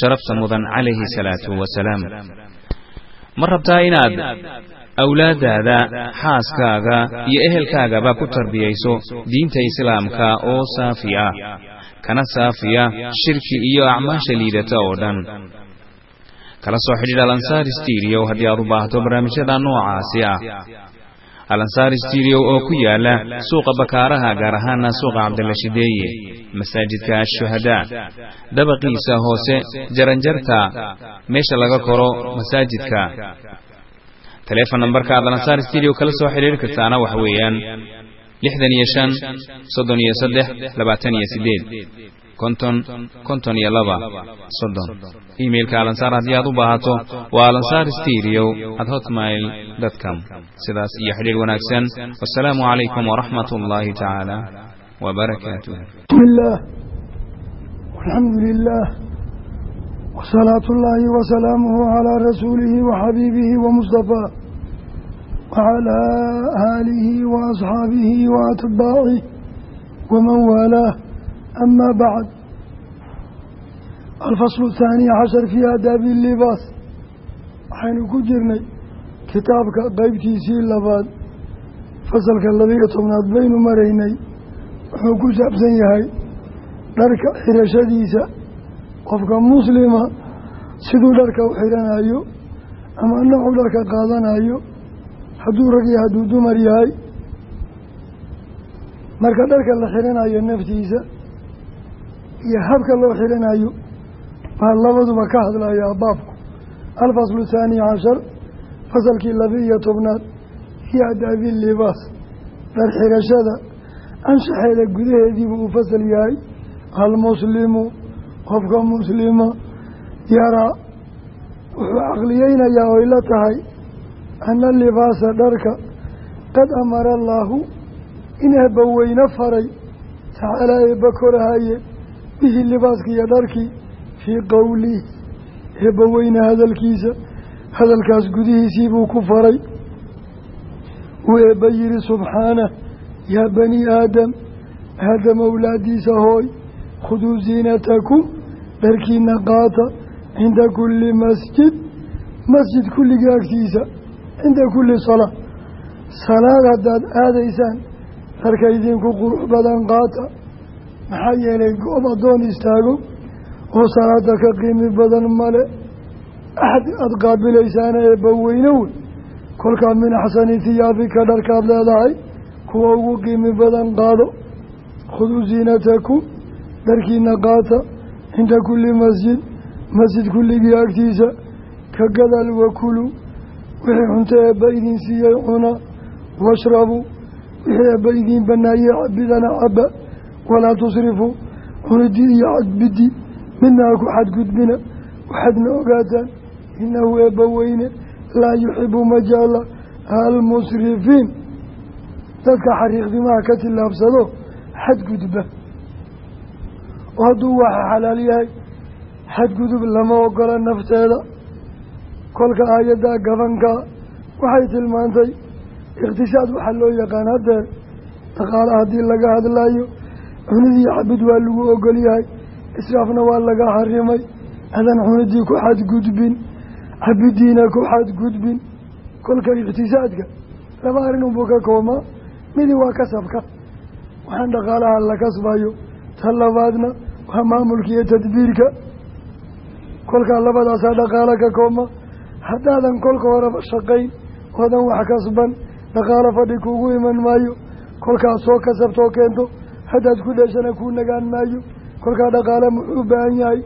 sharafta mudan calayhi salaatu wasalaam ma rabtaa inaad awlaaddaada xaaskaaga iyo ehelkaagaba ku tarbiyayso diinta islaamka oo saafi ah kana saafiya shirki iyo acmaasha liidata oo dhan kala soo xidhiidh alansaar studio haddii aad u baahato barnaamijyada noocaasi ah alansaar studio oo ku yaalla suuqa bakaaraha gaar ahaana suuqa cabdilla shideeye masaajidka ashuhadaa dabaqiisa hoose jaranjarta meesha laga koro masaajidka. Telefon nambarka aad alansaar studio kala soo xidhiiri kartaana waxa weeyaan lixdan iyo shan soddon iyo saddex labaatan iyo sideed konton konton iyo laba soddon. Imailka alansaar haddii aad u baahato waa alansaar steriyo at hotmail dtcom sidaas iyo xidhiir wanaagsan wasalaamu calaykum waraxmat ullaahi tacaala wbarakaatuh bismillaah walxamdu lilaah wsalaatu ullaahi wasalaamuhu calaa rasuulihi waxabiibihi wamustafaa wacalaa aalihi waasxaabihi waatbaacihi waman waalaah amaa bacd alfaslu thaaniy cashar fii aadaabi libaas waxaynu ku jirnay kitaabka qeybtiisii labaad fasalka labaiyo tobnaad baynu maraynay wuxuu ku saabsan yahay dharka xirashadiisa qofka muslima siduu dharka u xiranayo ama noocu dharka qaadanayo hadduu rag iyo hadduu dumar yahay marka dharka la xiranayo naftiisa iyo habka loo xiranayo baa labaduba ka hadlayaa baabku. Alfaslu thaani cashar fasalkii laba-iyo tobnaad iyo adaabi libaas dhar xirashada anshaxeeda gudaheediibu uu fasal yahay almuslimu qofka muslima yaraa wuxuu caqliyeynayaa oy la tahay ana libaasa dharka qad amara allaahu in eebba weyne faray tacaalaa eebba korahaye bihi libaaskiiyo dharkii fii qowlihi eebba weyne hadalkiisa hadalkaas gudihiisii buu ku faray. Uu eebba yihi subxaanah yaa bani aadam aadam owlaadiisa hooy khuduu ziinatakum dharkiina qaata cinda kulli masjid masjid kulligii agtiisa cinda kulli salaa salaad haddaad aadaysaan dharka idinku qurux badan qaata maxaa yeelay goob addoon istaago oo salaada ka qiimi badan male axad aada qaabilaysaana eebba weyne wey kolkaa min axsani hiyaabika dharkaad leedahay kuwa ugu qiimi badan qaado. khuduu ziinatakum dharkiina qaata cinda kulli masjid masjid kulligii agtiisa ka gadaal wakulu wixii cunto eebba idin siiyey cuna washrabuu wixii eebba idiin banaayey cabidana caba walaa tusrifuu cunidii iyo cadbidii midna ha ku xadgudbina waxaadna ogaataan inahu eebba weyne laa yuxibu ma jecla almusrifiin dadka xariiqdimaha ka tillaabsado xadgudba oo hadduu waxa xalaal yahay xadgudub lama ogola nafteeda kolka aayaddaa gabankaa waxay tilmaantay ikhtishaad waxaa loo yaqaan haddeer dhaqaala haddii laga hadlayo cunidii cabid waa lagu ogol yahay israafna waa laga xarimay. Adan cunidii ku xadgudbin cabidiina ku xadgudbin. Kolka ikhtisaadka laba arrin unbuu ka koomaa midi waa kasabka waxaan dhaqaalaha la kasbayo. Ta labaadna waa maamulka iyo tadbiirka. Kolkaa labadaasaa dhaqaalo ka kooma haddaadan kolka horeba shaqayn oodan wax kasban dhaqaalo fadhi kuugu iman maayo. Kolkaad soo kasabtoo keento haddaad ku dheeshana kuu nagaan maayo. Kolkaa dhaqaale muxuu u baahan yahay?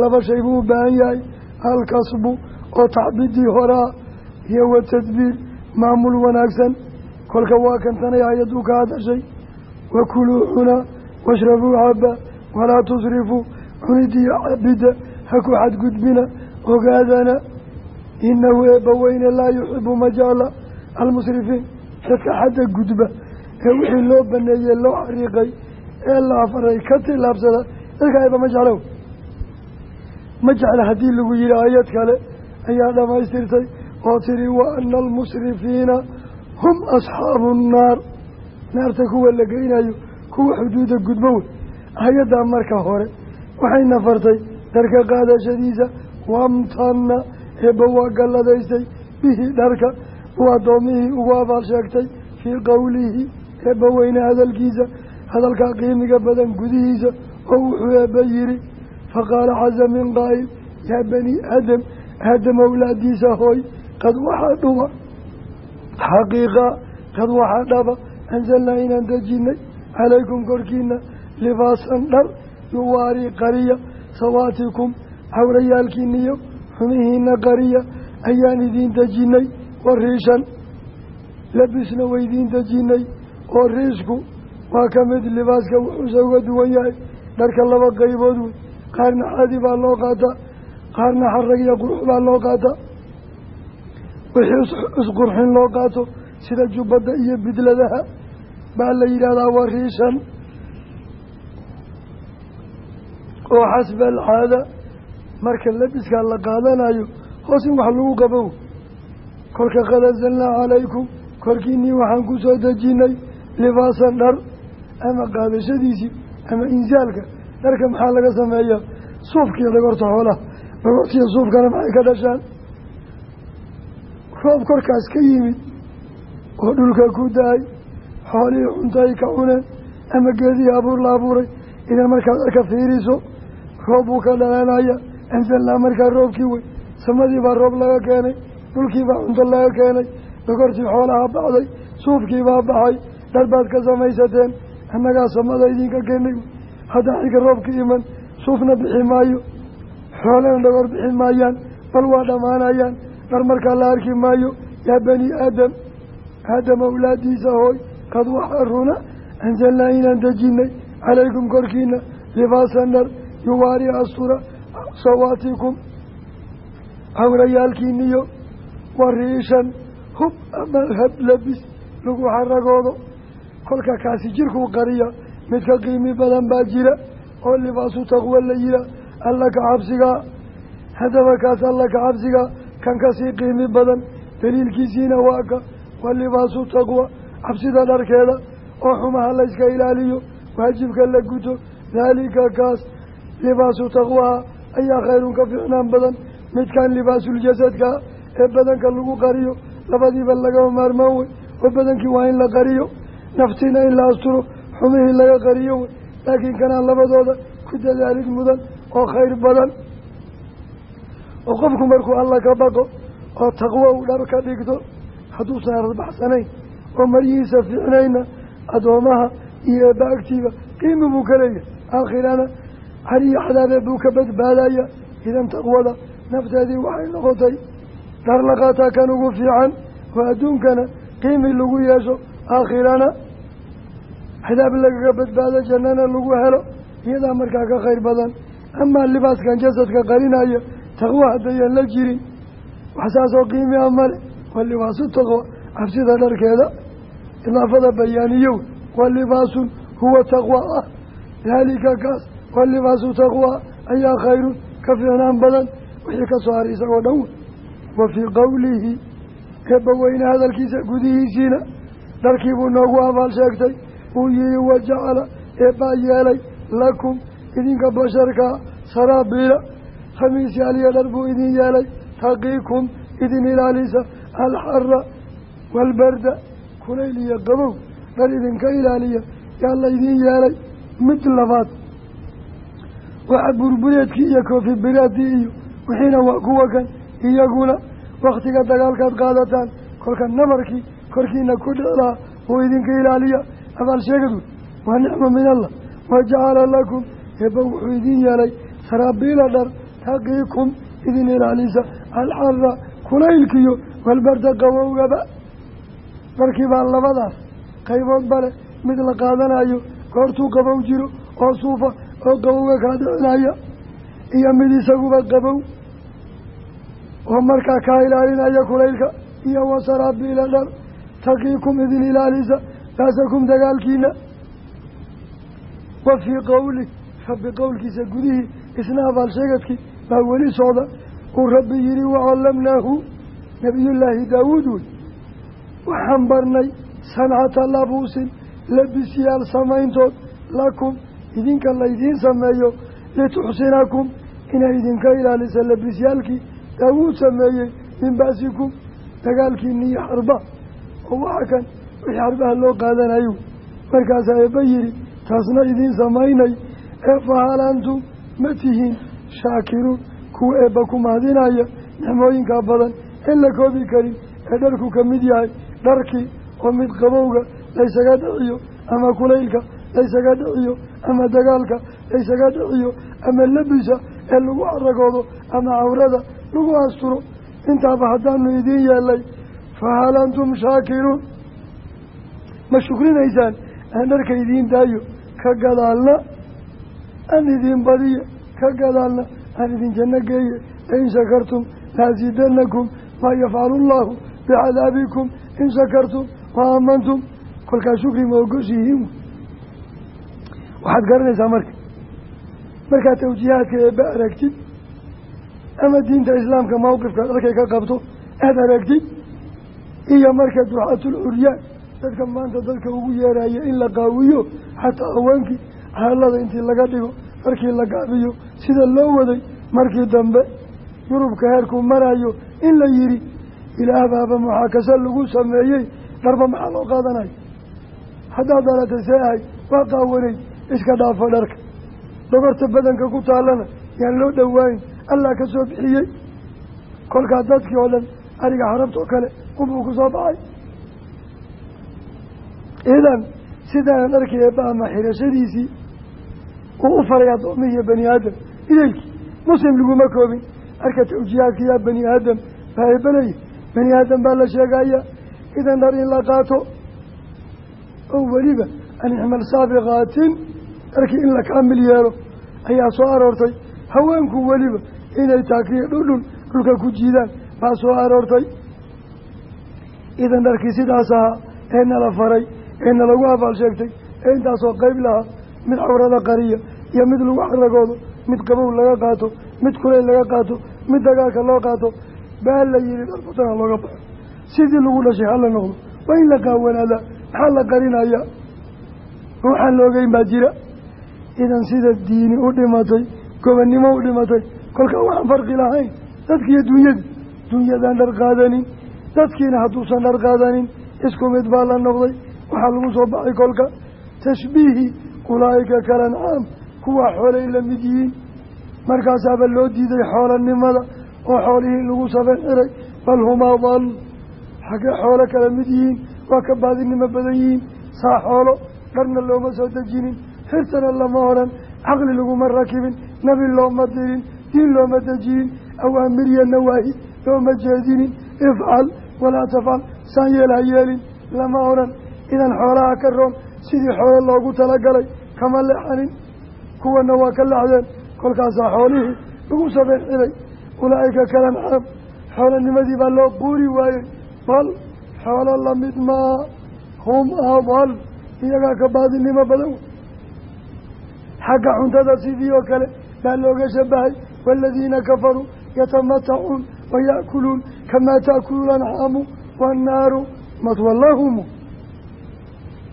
Laba shay buu u baahan yahay. Alkasbu oo tacbidii horaa iyo wa tadbiir maamul wanaagsan. Kolka waa kantanay ayaduu ka hadashay. Wakuluu cunaa washrabuu caba walaa tusrifuu cunidiyo cabidda ha ku xadgudbina ogaadana. Inahu eebba weyne laa yuxibu ma jecla almusrifiin dadka xadda gudba ee wixii loo baneeyey loo xariiqay ee la afaray ka tilaabsada eebba ma jeclo ma jecla haddii lagu yihi aayad kale ayaa dhammaystirtay oo tiri wa ana almusrifiina hum asxaabu nnaar naarta kuwa la geynayo kuwa xuduuda gudbo wey. Hay'addaa marka hore waxayna fartay dharka qaadashadiisa wamtana eebba waa galladaystay. Bihi dharka uu addoomihii ugu abaal sheegtay fii qowlihi eebba weyne hadalkiisa hadalkaa qiimiga badan gudihiisa oo wuxuu eebba yidhi faqaala caza min qaa'il yaa bani aadam aadam awlaadiisa hooy qad waxaa dhuba xaqiiqa qad waxaa dhaba anzalnaa inaan dejinay calaykum korkiina libaasan dhar yuwaarii qariya sawaatikum cawrayaalkiiniyo xumihiina qariya ayaan idiin dejinay wa riishan labisna waydiin dejinay oo riisku waa ka mid libaaska wuxuuse uga duwan yahay dharka laba qaybood wey qaarna xadi baa loo qaataa qaarna xarag iyo qurux baa loo qaataa wixii isqurxin loo qaato sida jubbadda iyo bidladaha baa la yidhaahdaa wariishan oo xasba alcaada marka labiskaa la qaadanayo hoos in wax lagu qabow. Kolka qad anzalnaa calaykum korkiinii waxaan ku soo libaasan dhar ama qaadashadiisii ama insaalka dharka maxaa laga sameeyaa suufkiiyo dhagorta xoolaha dhagortiiyo suufkana maxay ka dhashaan? Roob korkaas ka yimid oo dhulka ku da'ay xoolihii cunto ay ka cuneen ama geedihii abuur la abuuray idan markaad arka fiiriso roob buu ka dhalanaya anzalnaa markaa roobkii wey. Samadii baa roob laga keenay dhulkii baa cunto laga keenay dhogortii xoolaha baxday suufkii baa baxay dhar baad ka samaysateen annagaa samada idinka keenay haddaa xiga roobka iman suufna bixi maayo xoolana dhogor bixi maayaan bal waa dhammaanayaan dhar markaa la arki maayo yaa bani aadam aadam awlaadiisa hooy qad waxaa runa anzalnaa inaan dejinay calaykum korkiina libaasan dhar yuwaari astura sawaatikum hawrayaalkiiniyo wariishan hub ama hab labis lagu xaragoodo kolka kaasi jirkuu qariya mid ka qiimi badan baa jira oo libaasu taqwa la yihaa alla ka cabsigaa haddaba kaas alla ka cabsigaa kan ka sii qiimi badan daliilkiisiina waa ka waa libaasu taqwa cabsida dharkeeda oo xumaha layska ilaaliyo waajibka la guto daalika kaas libaasu taqwaha ayaa khayrun ka fiicnaan badan midkan libaasuljasadkaa ee badanka lagu qariyo labadiiba lagama maarmaan oo badankii waa in la qariyo naftiina in la asturo xumihii laga qariyo wey laakiin kanaa labadooda ku dadaalid mudan oo khayr badan. Oo qofku markuu alla ka baqo oo taqwo u dhar ka dhigto hadduusan arbaxsanayn oo maryihiisa fiicnayna addoomaha iyo eebba agtiiba qiimi buu ka leeyahay. Aakhirana cariyo xadaabee buu ka badbaadaya idan taqwada nafteedii waxay noqotay. Dhar la qaataa kan ugu fiican oo adduunkana qiimi lagu yeesho. Aakhirana xadaab lagaga badbaado jannana lagu helo iyadaa markaa ka khayr badan. Amaa libaaskan jasadka qarinaya taqwo haddayaan la jirin. Waxsaasoo qiimi a male waa libaasu taqwa cabsida dharkeeda. Idaafada bayaaniyow waa libaasun huwa taqwa ah. Daalika kaas waa libaasu taqwa ayaa khayrun ka fiicnaan badan. Wixii ka soo haray isagoo dhan. Wa fii qowlihi eebba weyne hadalkiisa gudihiisiina. Dharkiibuu noogu abaal sheegtay uu yihi wajacala eebbaa yeelay lakum idinka basharkaa saraabiila khamiis yaaliya dhar buu idin yeelay taqiikum idin ilaalisa alxara waalbarda kulayl iyo qabow dhar idinka ilaaliya yaa laydin yeelay mid labaad. Waxa burbureedkii iyo koofi biraadii iyo wixiina waa kuwa kan iyaguna waktiga dagaalkaad qaadataan kolka namarkii korkiina ku dhiclaha uu idinka ilaaliya abaal sheegadu waa nicmo min allah wajacala lakum eebba wuxuu idin yeelay saraabiila dhar taqiikum idin ilaalisa alxara kulaylkiyo walbarda qabowgaba dharkii baa labadaas qaybood bale mid la qaadanayo goortuu qabow jiro oo suufa oo qabowga kaa dhicinaya iyo mid isaguba qabow oo markaa kaa ilaalinaya kulaylka iyo wasaraabiila dhar taqiikum idin ilaalisa baasakum dagaalkiina. Wa fii qowli rabbi qowlkiisa gudihii isna abaal sheegadkii baa weli socda. Uu rabbi yihi wacallamnaahu nabiyullaahi daawuud wey waxaan barnay sancata labuusin labisyaal samayntood lakum idinka laydiin sameeyo lituxsinakum inay idinka ilaalisa labisyaalkii daawuud sameeyey min ba'sikum dagaalkiini iyo xarba oo waxa kan wixii xarbaha loo qaadanayo. Markaasaa eebba yihi taasna idiin samaynay. Ee fahal antum ma tihiin. Shaakiruun kuwa eebba ku mahadinaya nicmooyinkaa badan in la koobi karin ee dharku ka mid yahay dharkii oo mid qabowga laysaga dhiciyo ama kulaylka laysaga dhiciyo ama dagaalka laysaga dhiciyo ama labisa ee lagu caragoodo ama cawrada lagu asturo intaaba haddaanu idiin yeelay fahal shaakiruun ma shukrinaysaan aan dharka idiin daayo ka gadaalna. Aan idiin badiyo ka gadaalna. Aan idin janno geeye lain shakartum laasiidanakum maa yafcalu llahu bicadaabikum in shakartum wa aamantum kolkaa shukri ma ogoshihiin. Waxaad garanaysaa marka. Markaad tawjiihaadka eebba aragtid ama diinta islaamka mawqifka dharkay ka qabto aada aragtid iyo marka duxatul curyaan dadka maanta dadka ugu yeeraya in la qaawiyo xataa haweenkii xaalada intii laga dhigo markii la gaabiyo sida loo waday markii dambe yurubka heerkuu marayo in la yidhi ilaah baaba muxaakasa lagu sameeyey? Dharba maxaa loo qaadanayo haddaad dhalatay see ahay waa qaawanay iska dhaafo dharka. Dhogorta badanka ku taalana yaan loo dhowaayn allah ka soo bixiyey. Kolkaa dadkii oo dhan ariga xarabtoo kale unbuu ku soo baxay idan sidaanan arkay eebba ama xirashadiisii uu u faray addoomihi iyo bani aadam. Idaylkii muslim laguma koobin. Arka tawjiihaadka yaa bani aadam baa eebbalaya bani aadam baa la sheegaya idan dhar in la qaato oo weliba an ixmal saabiqaatin dharkii in la kaamil yeelo. Ayaa soo aroortay. Haweenku weliba inay taakiyo dhudhun dhulka ku jiidaan baa soo aroortay. Idan dharkii sidaas ahaa ee nala faray ee nalagu abaal sheegtay ee intaasoo qeyb lahaa mid cawrada qariya iyo mid lagu xaragoodo mid qabow laga qaato mid kuleyl laga qaato mid dagaalka loo qaato baa la yihi dhar batana looga baxo sidii lagu dhashay hala noqdo. Waa in la qaawanaadaa maxaa la qarinaya ruuxaan loogeyn baa jira. Idan sida diini u dhimatay gobonnimo u dhimatay kolkaa waxaan farqi lahayn. Dadkiiyo dunyadii dunyadaan dhar qaadanin dadkiina hadduusan dhar qaadanin isku mid baa la noqday waxaa lagu soo baxay kolka. Tashbiihi ulaa'ika kalancaam kuwa xoolay la mid yihiin. Markaasaaba loo diiday xoolanimada oo xoolihii lagu saban xiray. Bal hum adal xaggee xoolo kala mid yihiin waa ka baadinimo badan yihiin. Saa xoolo dharna looma soo dejinin. Xirtana lama odhan caqli laguma rakibin. Nabi looma dirin diin looma dejinin. Awaamir iyo nawaahi looma jeedinin. Ifcal walaa tafcal saan yeel ha yeelin. Lama odhan idan xoolaha ka roon sidii xoolo loogu talagalay kama leexanin. Kuwana waa ka lexdeen kolkaasaa xoolihii lagu sabeyn xilay ulaa'ika kalancaam xoolanimadii baa loo quuri waayey. Bal xoolo la mid maa hum adal iyagaa ka baadinimo badan. Xagga cuntada sidii oo kale baa looga shabahay. Waaladiina kafaruu yatamatacuun waya'kuluun kamaa ta'kulu lancaamu waannaaru matwallahumu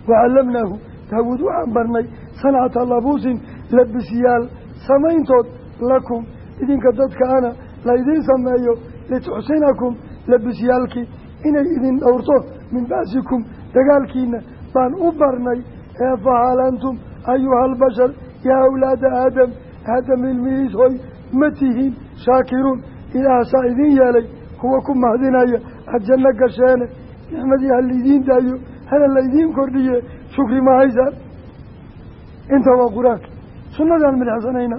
wacallamnaahu daawuud waxaan barnay sancata labuusin labisyaal samayntood lakum idinka dadka ana laydiin sameeyo lituxsinakum labisyaalkii inay idin dhowrto min ba'sikum dagaalkiina baan u barnay ee fahal antum ayuha albashar yaa awlaada aadam aadam ilmihiis hoy ma tihiin shaakiruun ilaah saa idiin yeelay kuwa ku mahdinaya aada janno gasheene nicmadii ha laydiin daayo hana laydiin kordhiye shukri ma haysaan inta waa qur'aanka sunnadaan midxsanayna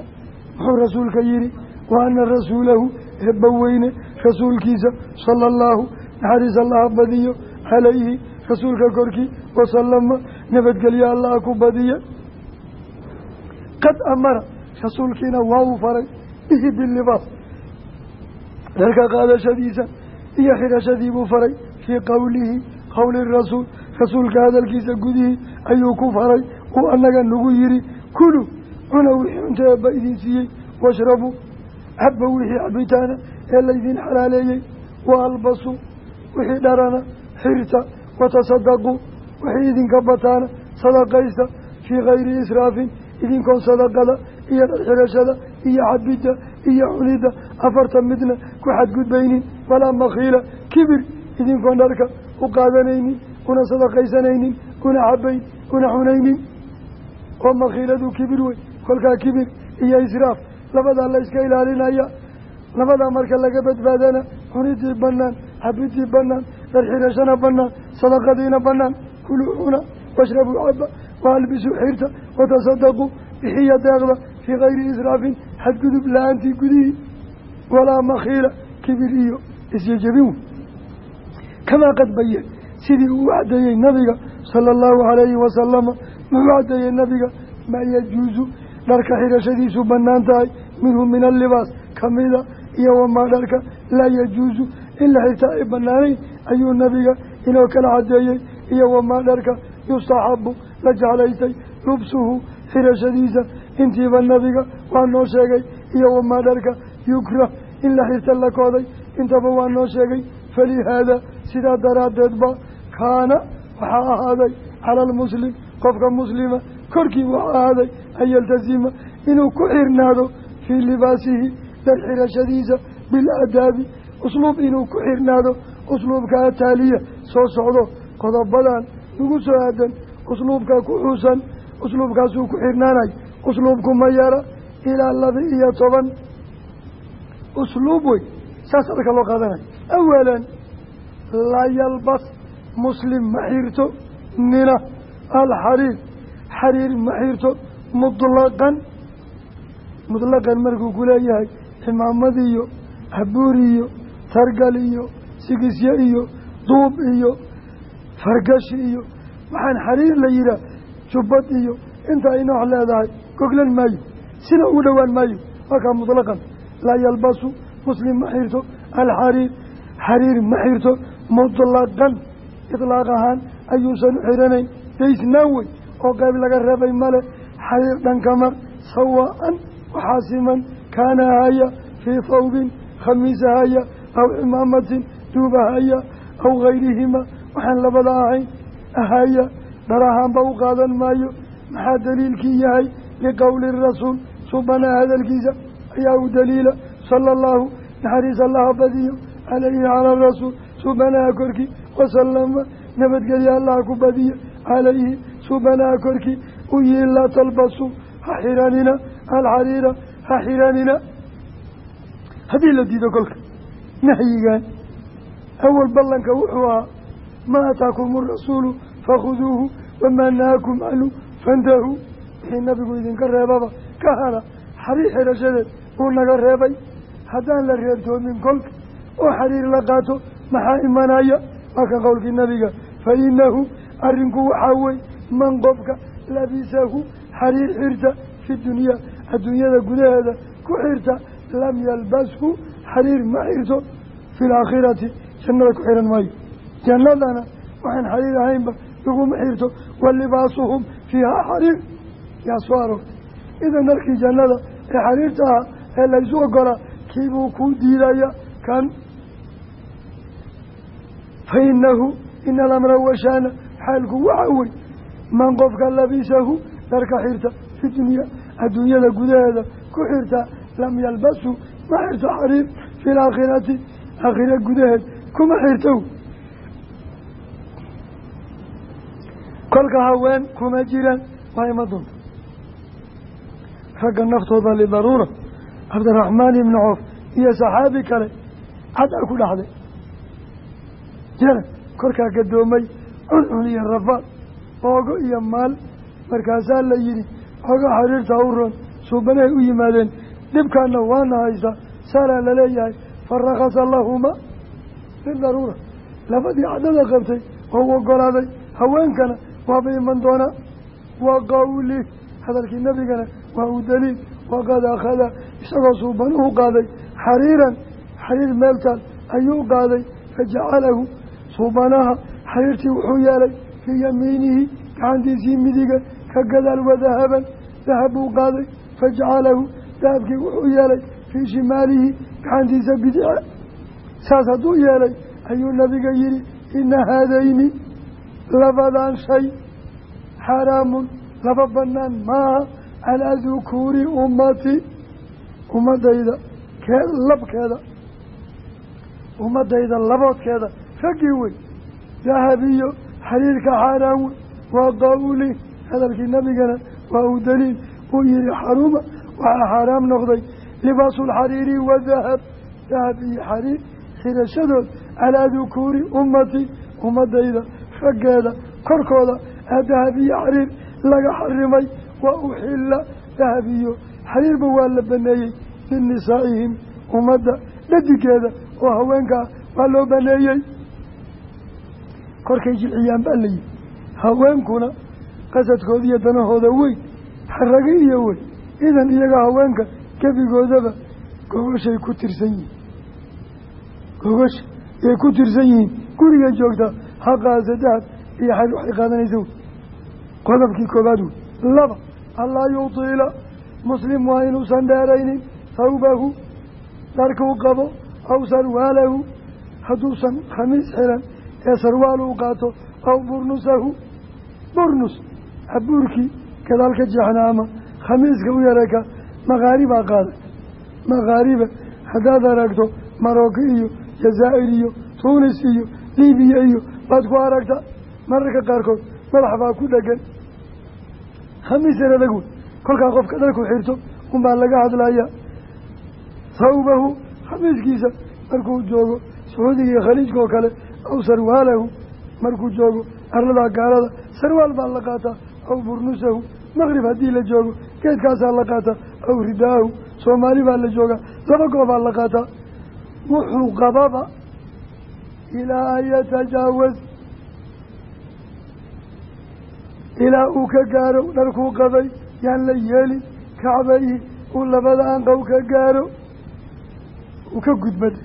wuxuu rasuulka yihi wa ana rasuulahu eebba weyne rasuulkiisa sala allahu naxariis allaha badiyo calayhi rasuulka korkii wasalama nabadgelyo allaha ku badiya qad amara rasuulkiina waa uu faray. Bihi bilibaas dharka qaadashadiisa iyo xidhashadii buu faray. Fii qowlihi qowli rasuul rasuulka hadalkiisa gudihii ayuu ku faray. Uu annaga nagu yidhi kulu cuna wixii cunta eebba idin siiyey washrabuu cabba wixii cabitaana ee laydin xalaaleeyey wa albasuu wixii dharana xirta watasadaquu wixii idinka bataana sadaqaysta fii kayri israafin idinkoon sadaqada iyo dhadxirashada iyo cabidda iyo cunidda afarta midna ku xadgudbaynin walaa makhiila kibir idinkoon dharka u qaadanaynin una sadaqaysanaynin una cabayn una cunaynin. Oo makhiiladu kibir wey kolkaa kibir iyo israaf. Labadaa la yska ilaalinaya labadaa marka laga badbaadana cunidii banaan cabidii banaan dharxirashana banaan sadaqadiina banaan kuluu cuna washrabuu caba waalbisuu xirta watasadaquu bixiya deeqda fii kayri israafin xadgudub la'aantii gudihii. Walaa makhiila kibir iyo isjejebin kamaa qad bayan sidii uu caddeeyey nabiga sala allahu calayhi wasalama muxuu caddeeyey nabiga maa yajuusu dharka xirashadiisu bannaan tahay minhu min allibaas kamida iyo wamaa dharka laa yajuusu in la xirta ay bannaanayn ayuu nabiga inoo kala caddeeyey iyo wamaa dharka yustaxabu la jeclaystay lubsuhu xirashadiisa intiiba nabiga waa noo sheegay iyo wamaa dharka yukrah in la xirta la kooday. Intaba waa noo sheegay falihaada sidaa daraaddeed ba kaana waxaa ahaaday cala almuslim qofka muslima korkii waxaa ahaaday an yaltasima inuu ku xirnaado fii libaasihi dhar xirashadiisa biladaabi usluub inuu ku xirnaado usluubkaa taaliya soo socdo qodobadan nagu soo aadan usluubka ku xuusan usluubkaasuu ku xirnaanay usluubku ma yara ilaa laba iyo toban. Usluub wey saas arka loo qaadanayo awalan laa muslim ma xirto nina alxariir xariir ma xirto mutlaqan. Mutlaqan markuu ku leeyahay cimaamad iyo habuur iyo targal iyo sigisye iyo duub iyo fargashi iyo waxaan xariir la yihaah jubbad iyo inta ay nooc leedahay goglan maayo. Sina ugu dhowaan maayo markaa mutlaqan. Laa yalbasu muslim ma xirto alxariir xariir ma xirto mutlaqan itlaaq ahaan ayuusan u xiranayn daysnaan wey oo qayb laga reebay male xariir dhankamar sawaa-an waxaa siman kaana haya fii thawbin khamiisa haya aw cimaamatin duuba haya aw gayrihima waxaan labada ahayn ahaya dhar ahaanba u qaadan maayo maxaa daliilkii yahay? Liqowli rasuul subana hadalkiisa ayaa u daliila sala allahu naxariis allaha badiyo calayhi cala rasuul subanaha korkii wasalama nabadgelya allaha ku badiyo calayhi subanaha korkii u yihi laa talbasu ha xiranina alxariira ha xiranina haddii la diido kolka nahyigan awal ballanka wuxuu ahaa maa ataakum arasuulu fakhuduuhu wamaa nahaakum canhu fantahuu wixii nabigu idinka reebaba ka hara xariir xirashadeed uu naga reebay haddaan la reebtoomin kolka oo xariir la qaato maxaa imanaya waa kan qowlkii nabiga fa inahu arrinku waxaa wey man qofka labisahu xariir xirta fi dunyaa adduunyada gudaheeda ku xirta lam yalbashu xariir ma xirto fi laakhirati jannada ku xiran maayo. Jannadana waxaan xariir ahaynba laguma xirto wa libaasuhum fiihaa xariir. Yaa soo aroortay idan dharkii jannada ee xariirta ahaa ee laysu ogolaa kiibuu kuu diidaya kan inahu ina alamra washaana xaalku waxa wey man qofka labisahu dharka xirta fi dunya adduunyada gudaheeda ku xirta lam yalbasu ma xirto xariir fi laakhirati aakhira gudaheed kuma xirtow kolka haween kuma jiraan waa ima doonta ragga naftooda lidaruura cabdiraxmaan ibni coof iyo saxaabi kale cadaa ku dhaxday jana korkaa gadoomay cuncun iyo rafaad oogo iyo maal. Markaasaa la yidhi oga xariirta u roon suubanahay u yimaadeen. Dhibkaana waana haysaa saalaa la leeyahay farakasa lahuma lidaruura labadii cadhada qabtay oo u ogolaaday. Haweenkana waaba iman doonaa wa qawli hadalkii nebigana waa u daliil. Waqad akhada isagoo suubanuhu qaaday. Xariiran xariir meeltaal ayuu qaaday. Fajacalahu suubanaha xariirtii wuxuu yeelay fii yamiinihi gacantiisii midiga ka gadaal wadahaban dahab buu qaaday fajacalahu dahabkii wuxuu yeelay fii shimaalihi gacantiisa bidice saas hadduu yeelay ayuu nabiga yihi ina haadayni labadan shay xaraamun laba banaan maaha calaa dukuuri ummati ummadayda kee labkeeda ummadayda laboodkeeda raggii wey dahabiyo xariirka xaaraan wey waa qawli hadalkii nabigana waa uu daliil. Uu yihi xaruma waxaa xaaraam noqday. Libaasulxariiri wadahab dahab. Iyo xariir xirashadood calaa dukuuri ummati ummadayda raggeeda korkooda. Aa dahab iyo xariir laga xarimay wa uxilla dahab iyo xariirba waa la baneeyey. Linisaa'ihim ummadda dhadigeeda oo haweenkaa waa loo baneeyey korkay jilciyaan baa layihi haweenkuna qasadkooda iyo danahooda weyn xarage iyo weyn idan iyaga haweenka gebigoodaba gogoshay ku tirsan yihiin. Gogosha yay ku tirsan yihiin. Guriga joogtaa ha qaasa dahab iyo xariir waxay qaadanaysa wey qodobkii koobaad wey laba allaa yutiila muslim waa inuusan dheeraynin thawbahu dharkuu qabo aw sarwaalahu hadduusan khamiis xiran ee sarwaal uu qaato aw burnusahu burnus habuurkii gadaal ka jeexna ama khamiiska u yareka makaaribaa qaada makaariba haddaad aragto marooki iyo jazaa'ir iyo tuunis iyo libiya iyo baad ku aragta mararka qaarkood madax baa ku dhegan khamiis yar adag wey kolkaa qofka dharku xirto unbaa laga hadlaya sawbahu khamiiskiisa markuu joogo sacuudiga iyo khaliijka oo kale aw sarwaalahu markuu joogo arladaa gaalada sarwaal baa la qaataa aw burnusahu maqrib haddii la joogo geedkaasaa la qaataa aw ridaahu soomaali baa la joogaa laba goobaa la qaataa wuxuu qababa ilaa an yatajaawaz ilaa uu ka gaaro dharkuu qabay yaan la yeelin kacbayhi uu labada anqow ka gaaro uu ka gudbaday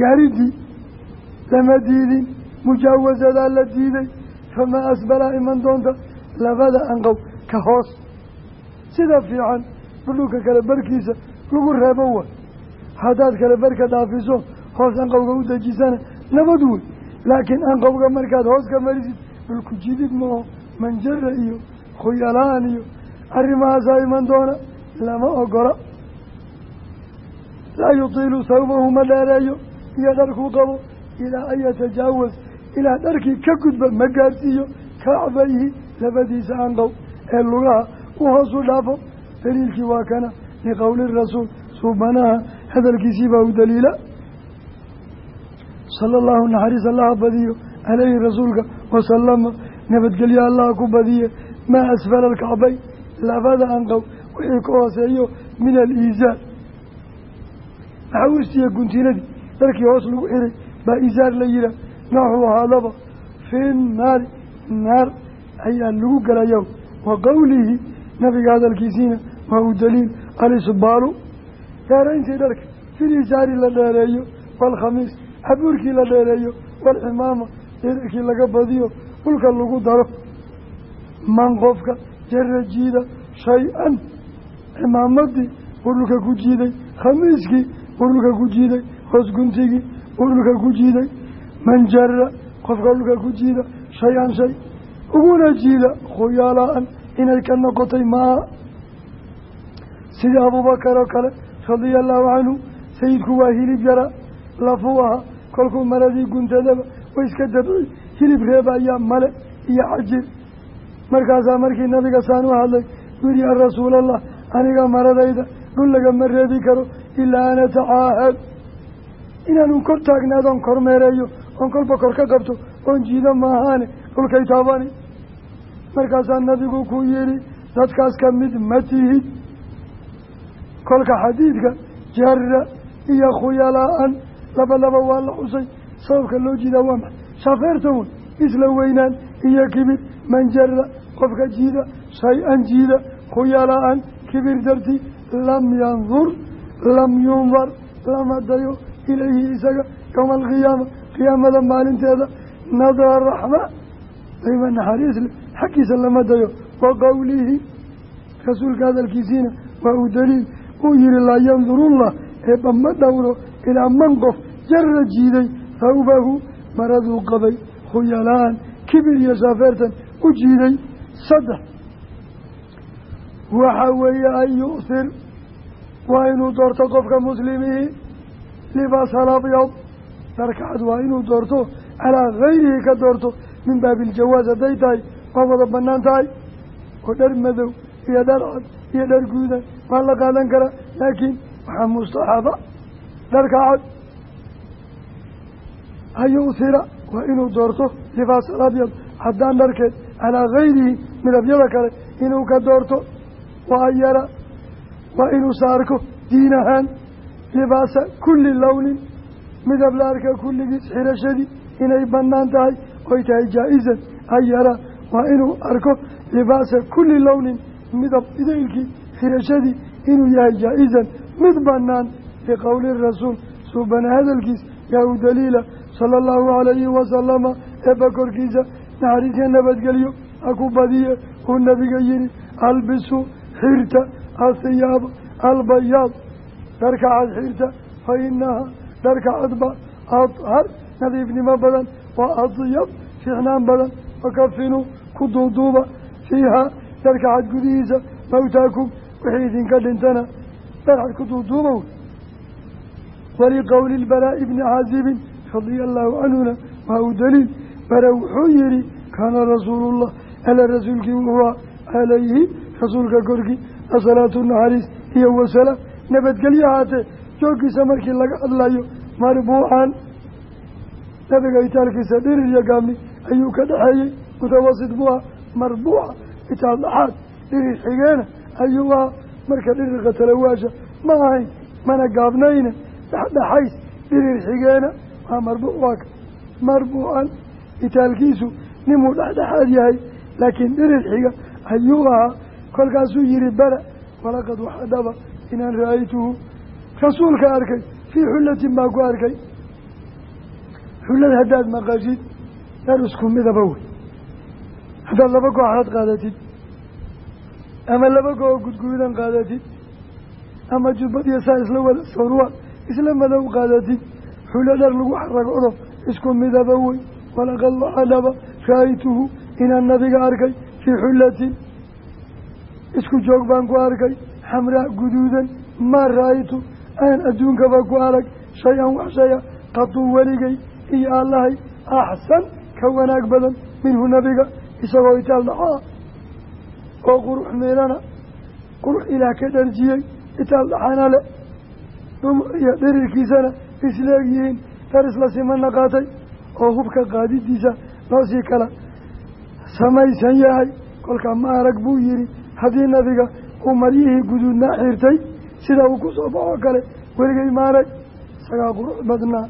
gaaridii lama diidin mujaawasadaa la diiday famaa asbalaa iman doonta labada anqow ka hoos sida fiican dhudhunka kale barkiisa lagu reebo wa haddaad kale barka dhaafiso hoos anqowga u dejisana nabad wey laakiin anqowga markaad hoos ka marisid dhulku jidid maaho manjara iyo khuyala-an iyo arrimahaasaa iman doona lama ogola laa yutiilu sawbahu ma dheereeyo iyo dharkuu qabo ilaa an yatajaawaz ilaa dharkii ka gudba ma gaarsiiyo kacbayhi labadiisa anqow ee lugaha u hoos u dhaafo daliilkii waa kana liqowli rasuul suubanaha hadalkiisii baa u daliila sala allahu naxariis allaha badiyo caleyhi rasuulka wasalama nabadgelyo allaha ku badiye maa asfala alkacbayn labada anqow wixii ka hooseeyo min aliisaar maxawistiya guntinadii dharkii hoos lagu xiray baa isaar la yihaa nooxuu ahaadaba fii naari naar ayaa lagu gelayow wa qowlihi nabiga hadalkiisiina waa u daliil alisbaalu dheerayntii dharka filisaari la dheereeyo waalkhamiis xabuurkii la dheereeyo waalximaama dherarkii laga badiyo dhulka lagu daro man qofka jara jiida shay-an cimaamadii uu ku jiiday khamiiskii uu dhulka ku jiiday hoos guntigii uu dhulka ku jiiday man jara qofka dhulka ku jiida shay-an shay. Uguna jiida khuyaalaa-an inay ka noqotay maa sidii abuubakar oo kale radia allahu canhu sayidku waa hilib yara lafuu aha kolkuu maradii guntadaba way iska dabci. Hilib reeba ayaa male iyo xajir markaasaa markii nabiga saan u hadlay yuri yaa rasuulallah aniga maradayda dhul lagama reebi karo ilaa an atacaahad inaanun kor taagnaadon kormeereeyo oon kolba kor ka qabto oon jiido maahaane dhulkay taabani. Markaasaa nabigu ku yidhi dadkaas ka mid ma tihid. Kolka xadiidka jara iyo khuyalaa-an laba laba waa la xusay sababka loo jiidaa waa maxay? Shafeerta wey isla weynaan iyo kibir. Man jara qofka jiida shay-an jiida khuyalaa-an kibir darti lam yandur lam yundar lama dayo ilayhi isaga yowma alqiyaama qiyaamada maalinteeda. Nadara raxma dayba naxariis leh. Xaggiisa lama dayo. Wa qowlihi rasuulka hadalkiisiina waa uu daliil. Uu yihi laa yandurullah eebba ma dhowro ilaa man qof jara jiiday thawbahu maraduu qabay khuyala-aan kibir iyo saafeertan u jiiday saddex. Waxa weeye an yu'hir waa inuu doorto qofka muslimihii libaas alabyad dharkacad waa inuu doorto calaa gayrihi ka doorto min baabi iljawaas hadday tahay waa wada bannaan tahay. Oo dhar madow iyo dhar cad iyo dhar guudan waa la qaadan karaa laakiin waxaa mustaxaba dharka cad an yu'hira waa inuu doorto libaas alabyad haddaan dharkeed calaa gayrihi midabyada kale inuu ka doorto. Wa an waa inuu saarko diin ahaan libaasa kulli lownin midab la arka kulligiis xirashadii inay bannaan tahay oy tahay jaa-isan an yara waa inuu arko libaasa kulli lownin midab idaylkii xirashadii inuu yahay jaa-isan mid bannaan liqowli rasuul suubana hadalkiis yaa u daliila sala allahu calayhi wasalama eebba korkiisa naxariisya nabadgelyo ha ku badiye uu nabiga yihi albisu xirta athiyaaba albayaad dharka cad xirta fa inahaa dharka cadba adhar nadiifnimo badan waa adyab fiicnaan badan wakafinuu ku duuduuba fiihaa dharka cad gudihiisa mawtaakum wixii idinka dhintana dharcad ku duuduuba wey waliqowli lbaraa'i bni caazibin radia allahu canhuna waa uu daliil bara wuxuu yihi kaana rasuulullah ala rasuulkii wuxuu calayhi rasuulka korkii asalaatu naxariis iyo nabadgelyo ahaatee jooggiisa markii laga hadlayo marbuucan nabiga itaalkiisa dhirir iyo gaabni ayuu ka dhexeeyey mutawasit buu ah marbuuca itaal dhaxaad dhirir xigeena ayuu ahaa. Marka dhirirka talawaasha ma ahayn mana gaabnayna dhexdhexays dhirir xigeena waa marbuuc waaka marbuucan itaalkiisu ninmuu dhexdhexaad yahay laakiin dhirir xiga ayuu ahaa. Kolkaasuu yihi bala walaqad waxaa dhaba inaan ra'aytuhu rasuulka arkay fii xullatin baa ku arkay. Xullad haddaad maqashid dhar isku midaba wey. Haddaad laba kooxood qaadatid ama laba koo gudguudan qaadatid ama jubad iyo saa isla wada sorwa isla madow qaadatid xullo dhar lagu xaragoodo isku midaba wey. Walaqad waxaa dhaba ra'aytuhu inaan nabiga arkay fii xullatin. Isku joog baan ku arkay xamraa guduudan maa ra'aytu aan adduunkaba ku arag shay-an wax shaya qatuu weligay iyo allahay axsan ka wanaag badan minhu nabiga isagoo itaal dhaxaa oo qurux miilana qurux ilaah ka dharjiyey itaal dhaxana le dhumuc iyo dhirirkiisana isleegyihiin dar isla simana qaatay oo hubka qaadidiisa loosii kala samaysan yahay. Kolkaa ma arag buu yihi haddii nabiga uu maryihii guduudnaa xirtay sida uu ku soo baxoo kale weligay maarag isagaa qurux badnaa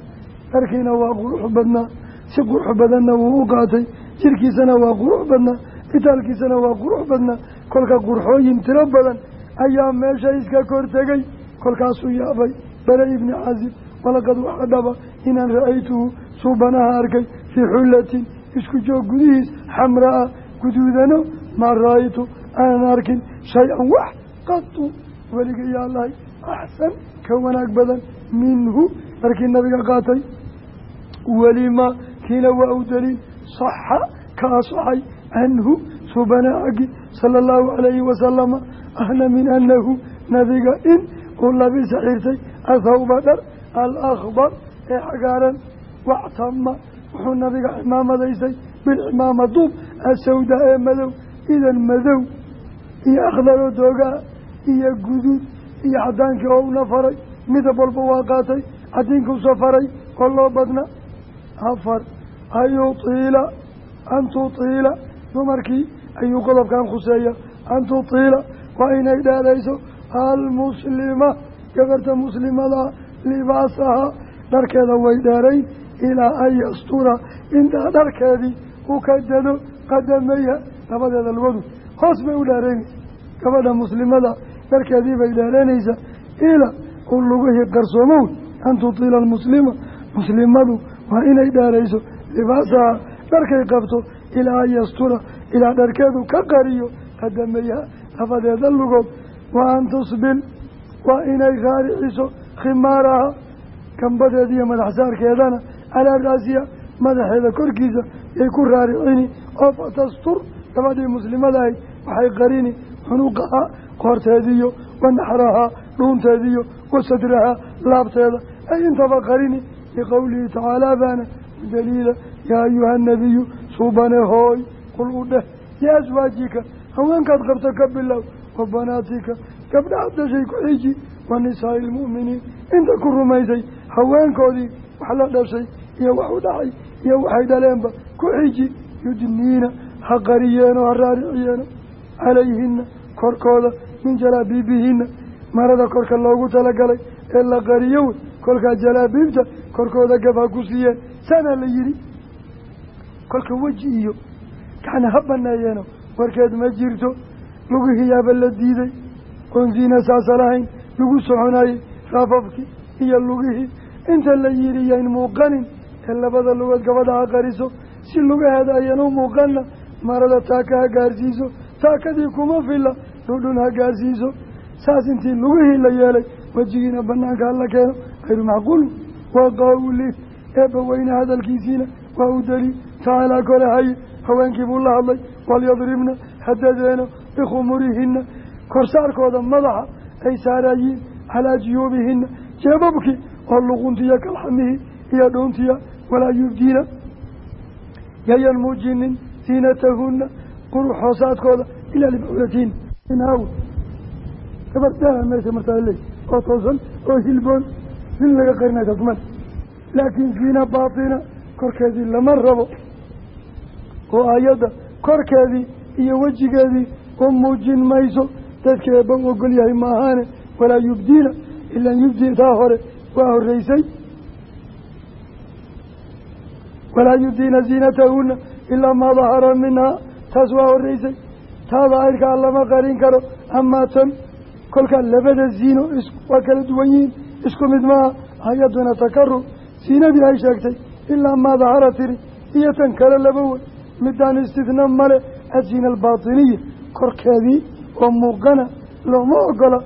dharkiina waa qurux badnaa si qurux badanna wuu u qaatay jirkiisana waa qurux badnaa itaalkiisana waa qurux badnaa. Kolka qurxooyin tiro badan ayaa meesha iska kor tegay kolkaasuu yaabay bare ibni casib walaqad waxaa dhaba inaan ra'aytuhu suubanaha arkay fii xullatin isku joog gudihiis xamraa guduudano maa ra'aytu aanan arkin shay-an wax qatu weliga iyo allahay axsan ka wanaag badan minhu markii nabiga qaatay welima kiina waa u daliil saxa ka asaxay canhu subanaa xaggi sala allahu calayhi wasalama ahna min anahu nabiga in uu labisa xirtay athawba dhar alakbar ee cagaaran wactama wuxuu nabiga cimaamadaysay bilcimaama duub asawda ee madow idan madow iyo akhdaroo doogaa iyo guduud iyo cadaankii oo una faray midab walba waa qaatay cadiinkuusa faray oo loo badna. Afar an yutiila an tutiila dumarkii ayuu qodobkan khuseeya an tutiila waa inay dheerayso almuslima gabarta muslimadaa libaasaha dharkeeda way dheerayn ilaa an yastura intaa dharkeedii u ka dado qadamayha labadeeda lugadu hoos bay u dheeraynaysa gabadha muslimada dharkeedii bay dheeraynaysaa ilaa uu lugihii qarsoomow an tutiila almuslima. Muslimadu waa inay dheerayso libaasaha dharkay qabto ilaa an yastura ilaa dharkeedu ka qariyo qadameyaha labadeeda lugood. Wa an tusbil waa inay raariciso khimaaraha gambadeeda iyo madax saarkeedana calaa raasiya madaxeeda korkiisa yay ku raaricini oo fatastur gabadhii muslimada ahayd waxay qarini xunuqaha qoorteediyo wa naxrahaa dhuunteediyo wa sadrahaa laabteeda. Ay intaba qarini liqowlihi tacaalaa baana daliila yaa ayuha nabiyu suubane hooy qul u dheh liaswaajika haweenkaad qabto ka bilow wa banaatika gabdhaha dhashay ku xiji wa nisaa'i ilmu'miniin inta ku rumaysay haweenkoodii wax la dhashay iyo wax u dhacay iyo waxay dhaleenba ku xiji yudniina ha qariyeeno ha raariciyeeno calayhina korkooda min jalaabiibihina marada korka loogu talagalay ee la qariyo wey kolkaa jalaabiibta korkooda gab ha ku siiyeen saanaa la yidhi. Kolka weji iyo gacna ha baneeyeeno warkeed ma jirto lugihiyaaba la diiday oon ziina saasa lahayn lagu soconayey raafafkii iyo lugihii inta la yidhi yayn muuqanin ee labada lugood gabadha ha si lugaheeda ayan u muuqanna marada taaka ha gaarsiiso taakadii kuma filla dhundhun ha gaarsiiso. Saas intii lugihii la yeelay wejigiina banaanka hala keeno. Hayru macquulu waa qawli eebba weyne hadalkiisiina waa u daliil tacaalaa kole haye haweenkii buu la hadlay. Walyadribna hadadeeno bikhumurihina korsaarkooda madaxa ay saarayiin calaa juyuubihina jeebabkii oo luquntiya kalxamihii iyo dhuuntiya walaa yubdiina. Yayan muujinin ziinatahuna qurux hoosaadkooda ilaa libuculatiin inaaw gabardhaha meesha martaa ley oo toosan oo hilboon nin laga qarinaysa kuman laakiin ziina baatina korkeedii lama rabo. Oo ayadda korkeedii iyo wejigeedii u muujin mayso dadka eebba u ogol yahay maahaane walaa yubdiina ilaan yubdi taa hore waa horreysay. Walaa yubdiina ziinatahuna ilaa maa dahara minhaa taas waa horreysay taa daahirkaa lama qarin karo amaa tan kolkaa labada ziino waa kala duwan yihiin isku mid maaha hay'aduna takarur ziinadii ay sheegtay ilaa maa dahara tiri iyo tan kale laba wey midaan istidna male aziina albaatiniya korkeedii oo muuqana looma ogola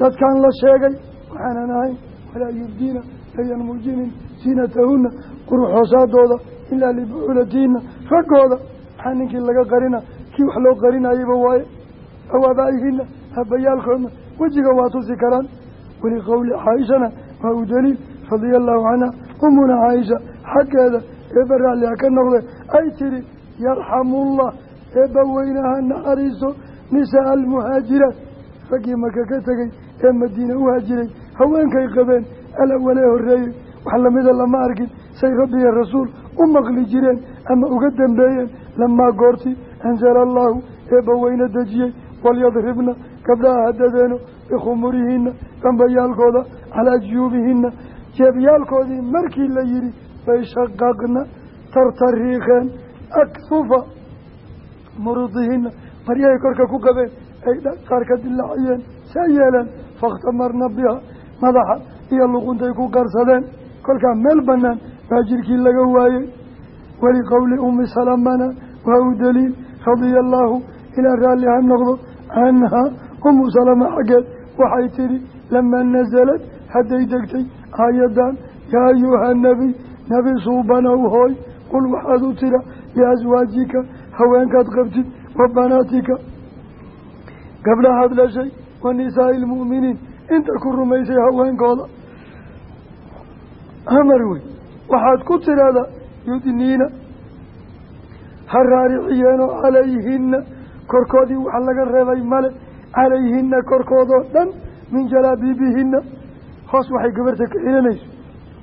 dadkan la sheegay waxaanan ahayn walaa yubdiina ayan muujinin ziinatahuna quruxoosaadooda ilaa libuculatiina raggooda maxaa ninkii laga qarina kii wax loo qarinayaba waaye awaabaaihina habayaalkoodna wejiga waa tusi karaan. Waliqowli caaishana waa u daliil radia allahu canha umuna caaisha xaggeeda eebba raalli ha ka noqde ay tidhi yarxamullah eebba weynaha naxariiso nisaa almuhaajiraat. Raggii maka ka tegey ee madiine u haajiray haweenkay qabeen alawalee horreeyey. Wax lamida lama arkin say rabbi rasuul u maqli jireen ama uga dambeeyeen lamaa goorti anzala allaahu eebba weyne dejiyey walyadribna gabdhaha hadadeeno bikhumurihina gambayaalkooda calaa juyuubihina jeebyaalkoodii markii la yidhi bay shaqaqna tartariikheen akhufa muruudihina maryahay korka ku qabeen ay qaar ka dilaaciyeen saa yeeleen fakhtamarna biha madaxa iyo luquntay ku qarsadeen. Kolkaa meel bannaan baa jirkii laga waayey. Waliqowli ummi salamana waa u daliil. Radia allaahu ilaa raalli ha noqdo. Canhaa umu salama xaggeed waxay tidhi lamaa nasalad hadday degtay aayadan yaa ayuha nebiy nebi suubanow hooy. Qul waxaad u tira liaswaajika haweenkaad qabtid wa banaatika gabdhahaad dhashay wa nisaa'i ilmu'miniin inta ku rumaysay haweenkooda. Amar wey waxaad ku tidhahdaa yudniina ha raariciyeenoo calayhina korkoodii wax laga reebay male calayhina korkoodoo dhan min jalaabiibihina hoos waxay gabarta ka xiranayso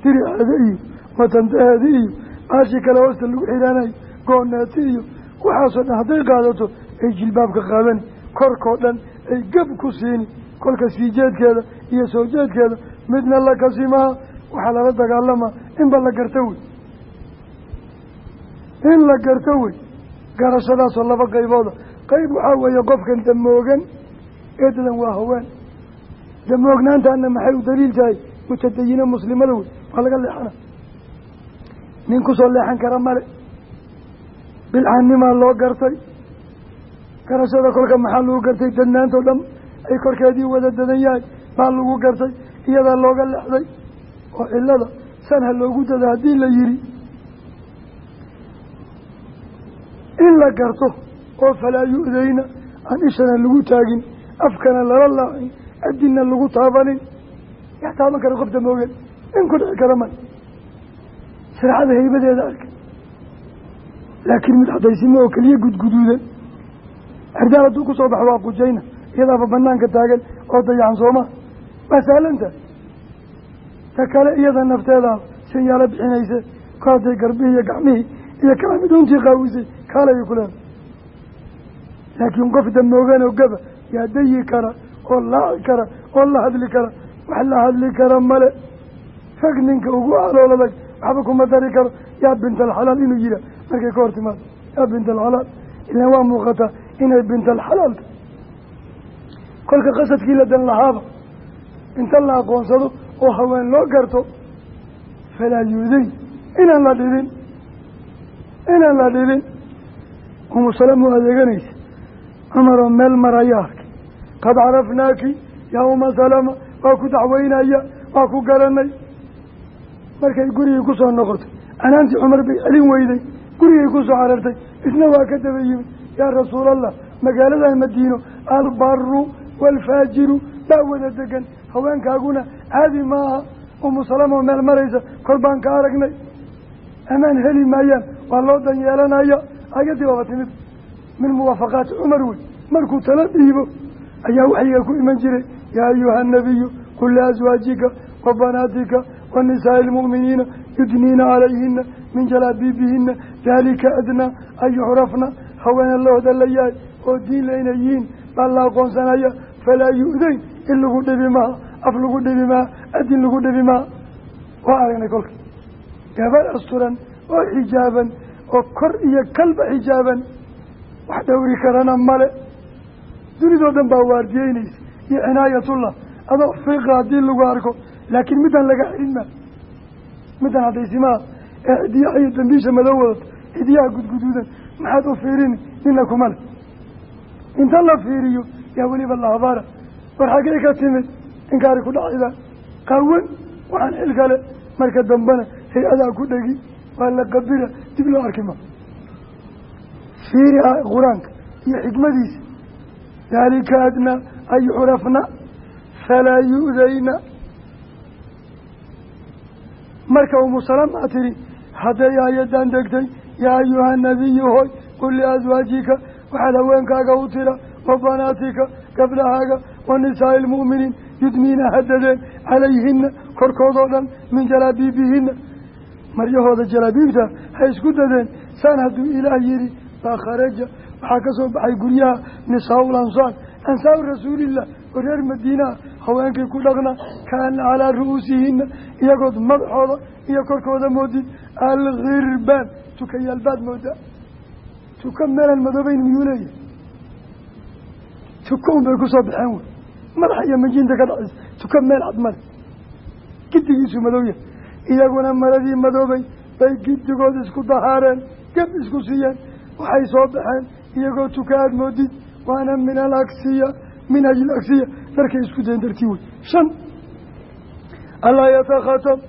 diriceeda iyo watantaheeda iyo aashi kale hoosta lagu xiranayo gooneeti iyo waxaasoo dhan hadday qaadato ay jilbaabka qaadani korkoo dhan ay gab ku siini kolka sii jeedkeeda iyo soo jeedkeeda midna la kasimaha waxaa lala dagaalamaa inba la garto wey. In la garto wey garashadaasoo laba qaybooda. Qayb waxaa weeye qofkan damoogan eedadan waa haween damoognaantaana maxay u daliil tahay? Mutadayine muslimada wey waa laga leexana. Nin ku soo leexan kara male. Bilcaannimaa loo gartay. Garashada kolka maxaa lagu gartay? Dadnaantao dhan ay korkeedii wada dadan yahay baa lagu gartay iyadaa looga leexday oo cilada san ha loogu dada haddii la yidhi. In la garto oo falaa yu-dayna aan ishana lagu taagin afkana lala laacin adinna lagu taabanin. Yax taaban kara qofta moogen in ku dhici kara man. Sirxada haybadeeda arkay laakiin mid cadaysimo oo keliya gudguduudan. Ardaal hadduu ku soo baxo waa qujayna iyadaaba banaanka taagan oo dayacan sooma. Waa sahlanta ta kale iyada nafteedaa sinyaalo bixinayse hadday garbihii iyo gacmihii iyo kala miduntii qaawisay kaalayay ku leedahay laakiin qof damoogan oo gaba yaa dayi kara oo laaci kara oo la hadli kara wax la hadli kara male rag ninka ugu alooladag waxba kuma dari karo yaa bintalxalaal inuu yihaa markay ka hor timaado yaa bintalxalaal ilaan waa muuqataa inay bintalxalaal kolka qasadkii la dan lahaaba inta la aqoonsado oo haween loo garto falaa yuuday inaan la dhibin inaan la dhibin. Umu salama u adeeganaysa cumaroo meel maraya arkay qad carafnaaki yaa uma salama waa ku dacweynaya waa ku garanay. Markay gurigii ku soo noqotay anaantii cumar bay celin weyday gurigay ku soo carartay isna waa ka daba yimid yaa rasuulallah magaaladan madiino albaru waalfaajiru baa wada degan haweenkaaguna caadi maaha umu salama oo meel maraysa kol baan ka aragnay. Amaan heli maayaan waa loo dan yeelanaya ayadii baaba timid min muwaafaqaati cumar wey markuu tala dhiibo ayaa waxyiga ku iman jiray. Yaa ayuha anabiyu qul liaswaajika wa banaatika wa nisaa'i almu'miniina yudniina calayhina min jalaabiibihina daalika adnaa an yucrafna. Haweena lahooda la yahay oo diin la inay yihiin baa la aqoonsanaya falaa yu-dayn in lagu dhibi maha af lagu dhibi maha adin lagu dhibi maha waa aragnay kolka gabadh asturan oo xijaaban oo kor iyo kalba xijaaban. Wax dhowri karana male. Dunidoo dhan baa waardiyeynaysa. Iyo cinaayatullah. Adoo fiiqa haddii lagu arko laakiin midaan laga xidhin maa midaan haddaysimaha ee xidiyaha iyo dambiisha madow wadato. Xidiyaha gudguduudan maxaad u fiirini? Nina kuma le inta la fiiriyo yaa weliba la habaara. War xaggay ka timid inkaari ku dhacayda. Qawan waxaan xil kale marka dambena hay'adaa ku dhegi waa la qabira dib loo arki ma. Fiiri qur'aanka iyo xikmadiisa daalika adnaa an yucrafna falaa yu-dayna. Marka umu salamaa tidhi hadday aayadan degtay yaa ayuha nabiyu hoy qul liaswaajika waxaad haweenkaaga u tira wa banaatika gabdhahaaga wa yudniina hadadeen calayhina korkoodoo dhan min jalaabiibihina maryahooda jalaabiibta ha isku dadeen. Saan hadduu ilaah yidhi baa kharaja waxaa ka soo baxay guryaha nisaa-ul ansaar. Ansaaru rasuulillah oo reer madiinaha haweenkii ku dhaqna kaana calaa ru'uusihina iyagood madaxooda iyo korkooda moodid alkhirbaan tukayaalbaad moodaa. Tuka meelaan madoobeyn miyuu leeyahay tuka un ku soo baxeen madaxa iyo majinta ka dhacaysa. Tuka meel cad male. Gidigiisu madowya. Iyaguna maradii madoobay bay gidigood isku dahaareen geb isku siiyeen. Waxay soo baxeen iyagoo tuka aada moodid waana min alagsiya min ajli agsiya darkay isku dayen dartii wey shan. Allaa yatakhatab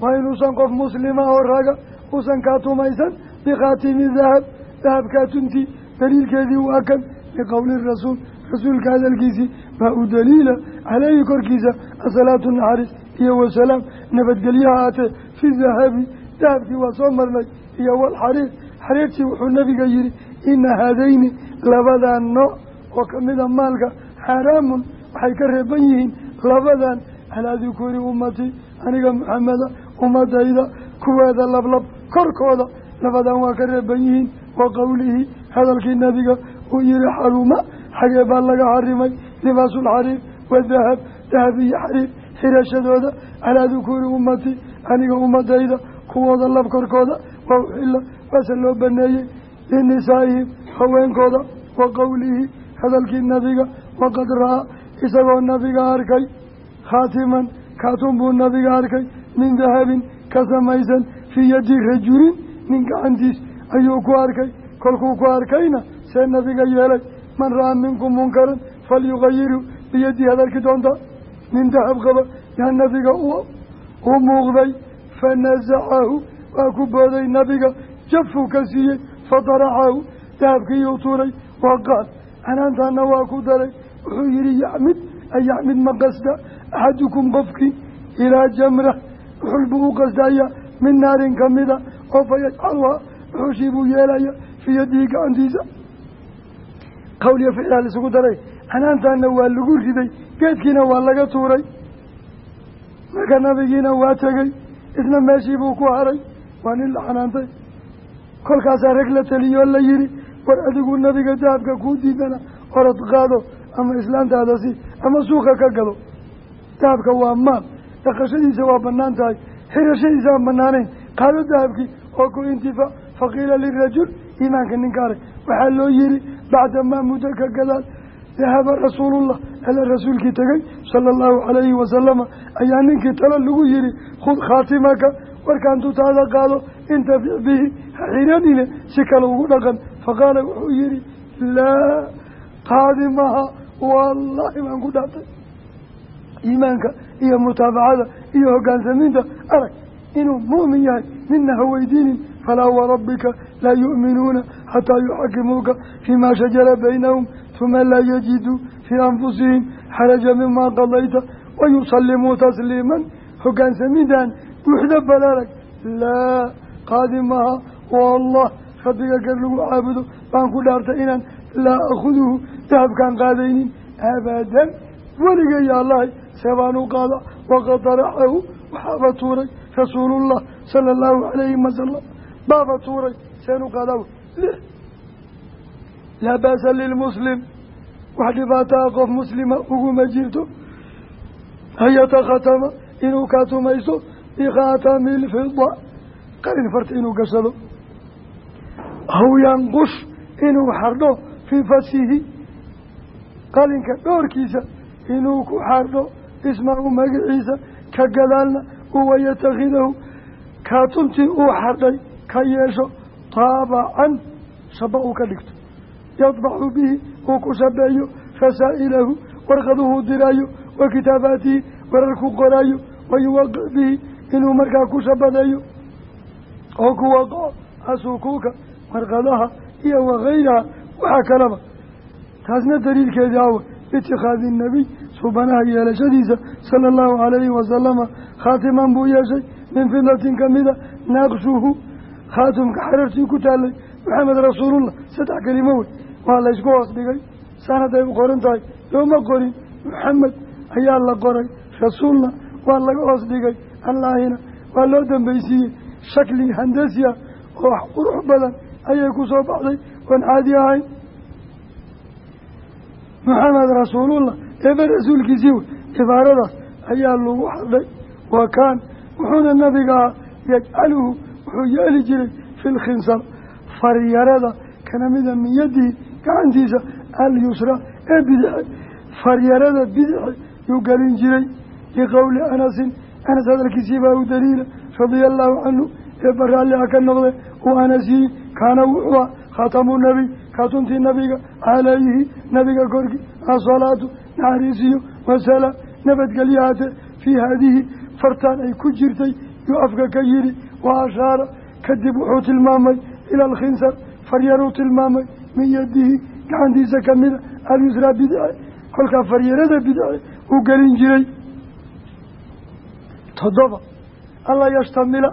waa inuusan qof muslima oo raga uusan kaa tumaysan. Bikhaatimi dahab. Dahabkaa tuntii daliilkeedii waa kan. Liqowli rasuul. Rasuulka hadalkiisii baa u daliila caleyhi korkiisa asalaatu naxariis iyo wasalaam nabadgelyaha aatee fi dahabi dahabkii waa soo marnay iyo walxariir xariirtii wuxuu nabiga yihi ina haadayni labadan nooc oo kamida maalka xaaraamun waxay ka reeban yihiin labadan calaa dukuri ummati aniga maxameda ummadayda kuweeda lablab korkooda labadan waa ka reeban yihiin wa qowlihi hadalkii nabiga uu yihi xaruma xagee baa laga xarimay libaasulxariir wadahab dahab iyo xariir xirashadooda calaa dukuuri ummati aniga ummadayda kuwooda lab korkooda waa uxila waase loo baneeyey linisaa'ihim haweenkooda wa qowlihi hadalkii nabiga waqad ra'aa isagoo nabiga arkay khaatiman kaatun buu nabiga arkay min dahabin ka samaysan fii yadi rajulin nin gacantiis ayuu ku arkay kolkuu ku arkayna see nabiga yeelay man ra'aa minkum munkaran falyugayiru biyadii had arki doontaa nin dahab qaba yaa nabiga u muuqday fanasacahu waa ku booday nabiga jafuu ka siiyey fadaracahu dahabkiiyuu tuuray wa qaal canaantaana waa ku daray wuxuu yihi yacmid ay yacmid ma qasda axadukum qofkii ilaa jamra uxul buu u qasdaya min naarin kamida oo fa yajcaluhaa uxushii buu yeelaya fii yadihi gacantiisa qawliya ficlaa la isugu daray. Canaantaana waa lagu riday. Geedkiina waa laga tuuray. Marka nabigiina waa tegey. Isna meeshii buu ku haray. Waa nin la xanaantay. Kolkaasaa rag la teliyoo la yihi war adigu nabiga dahabka kuu diidana orod qaado ama islaantaada si ama suuqa ka gado dahabka waa maal dhaqashadiisa waa bannaan tahay xirashadiisa aan banaanayn qaado dahabkii oo ku intifaac faqiila lirajul iimaanka ninkaale waxaa loo yihi bacdamaa muddo ka gadaal dahaba rasuulullah ala rasuulkii tegey sala allahu calayhi wasalama ayaa ninkii talo lagu yihi khud khaatimaka warkaan tutaada qaado intafic bihi ha xiranine si kale ugu dhaqan faqaala wuxuu yihi laa qaadi maha wallaahi baan ku dhaartay iimaanka iyo mutaabacada iyo hogaansamiinta arag inuu mu'min yahay midna ha weydiinin falaa warabbika laa yu'minuuna xataa yuxakimuuka fiima shajara baynahum huma laa yajiduu fii anfusihim xaraja mima qadayta wayusallimuu tasliiman hogaansamiintan buuxda balarag laa qaadi maha wallah rabbiga gar lagu caabudo baan ku dhaartay inaan laa akhuduhu dahabkaan qaadaynin abadan weligay yaalahay see baan u qaada waqad daraxahu waxaaba tuuray rasuulullah sala allahu calayhi wasalam baaba tuuray seen u qaadaa lix laa ba'sa lilmuslim. Wax dhibaataa qof muslima uguma jirto. An yatakhatama inuu kaatumaysto bikhaatami lfida qalin farta inuu gashado aw yanqush inuu xardho fii fasihi. Qalinka dhoorkiisa inuu ku xardho ismahu magaciisa ka gadaalna uwa yatakhidahu kaatuntii uu xardhay ka yeesho taabacan shaba uu ka dhigto. Yadbaxu bihi uu ku shabeeyo rasaa'ilahu warqaduhuu diraayo wa kitaabaatihi wararku qoraayo wayuwaqic bihi inuu markaa ku shabadeeyo oo ku waqo asukuuka warqadaha iyo wakayraha waxaa kalaba taasna daliilkeedii awa biitikhaadi nabiy suubanaha yeelashadiisa sala allahu calayhi wasalama khaatiman buu yeeshay min fidatin kamida naqshuhu khaatumka xarartii ku taalay maxamed rasuulullah saddex kelimo wey waa laysku hoos dhigay. Saan hadday u qoran tahay looma qorin. Maxamed ayaa la qoray. Rasuulna waa laga hoos dhigay. Allaahina waa loo dambaysiiyey. Shakli handasiya oo qurux badan ayay ku soo baxday. Oon caadi ahayn maxamed rasuulullah eeba rasuulkiisii wey cibaaradaas ayaa lagu hadlay wa kaan. Wuxuuna nabigaa yajcaluhu wuxuu yeeli jiray fi lkhinsar faryarada kana mida min yadihi gacantiisa alyusra ee bidixe faryarada bidixe yuu gelin jiray liqowli anasin anas hadalkiisii baa u daliila radia allahu canhu ee baraalliha ka noqde uu anas yihi kaana wuxuu ah khatamu nabiy kaatuntii nabiga calayhi nabiga korkii asalaatu naxariisiyo wasalaam nabadgelyahaate fii haadihi fartaan ay ku jirtay yuu afka ka yidhi wa ashaara kadib wuxuu tilmaamay ila alkhinsar faryaruu tilmaamay min yadihi gacantiisa kamida alyusraa bidce kolkaa faryarada bidce uu gelin jiray toddoba alla yashtamila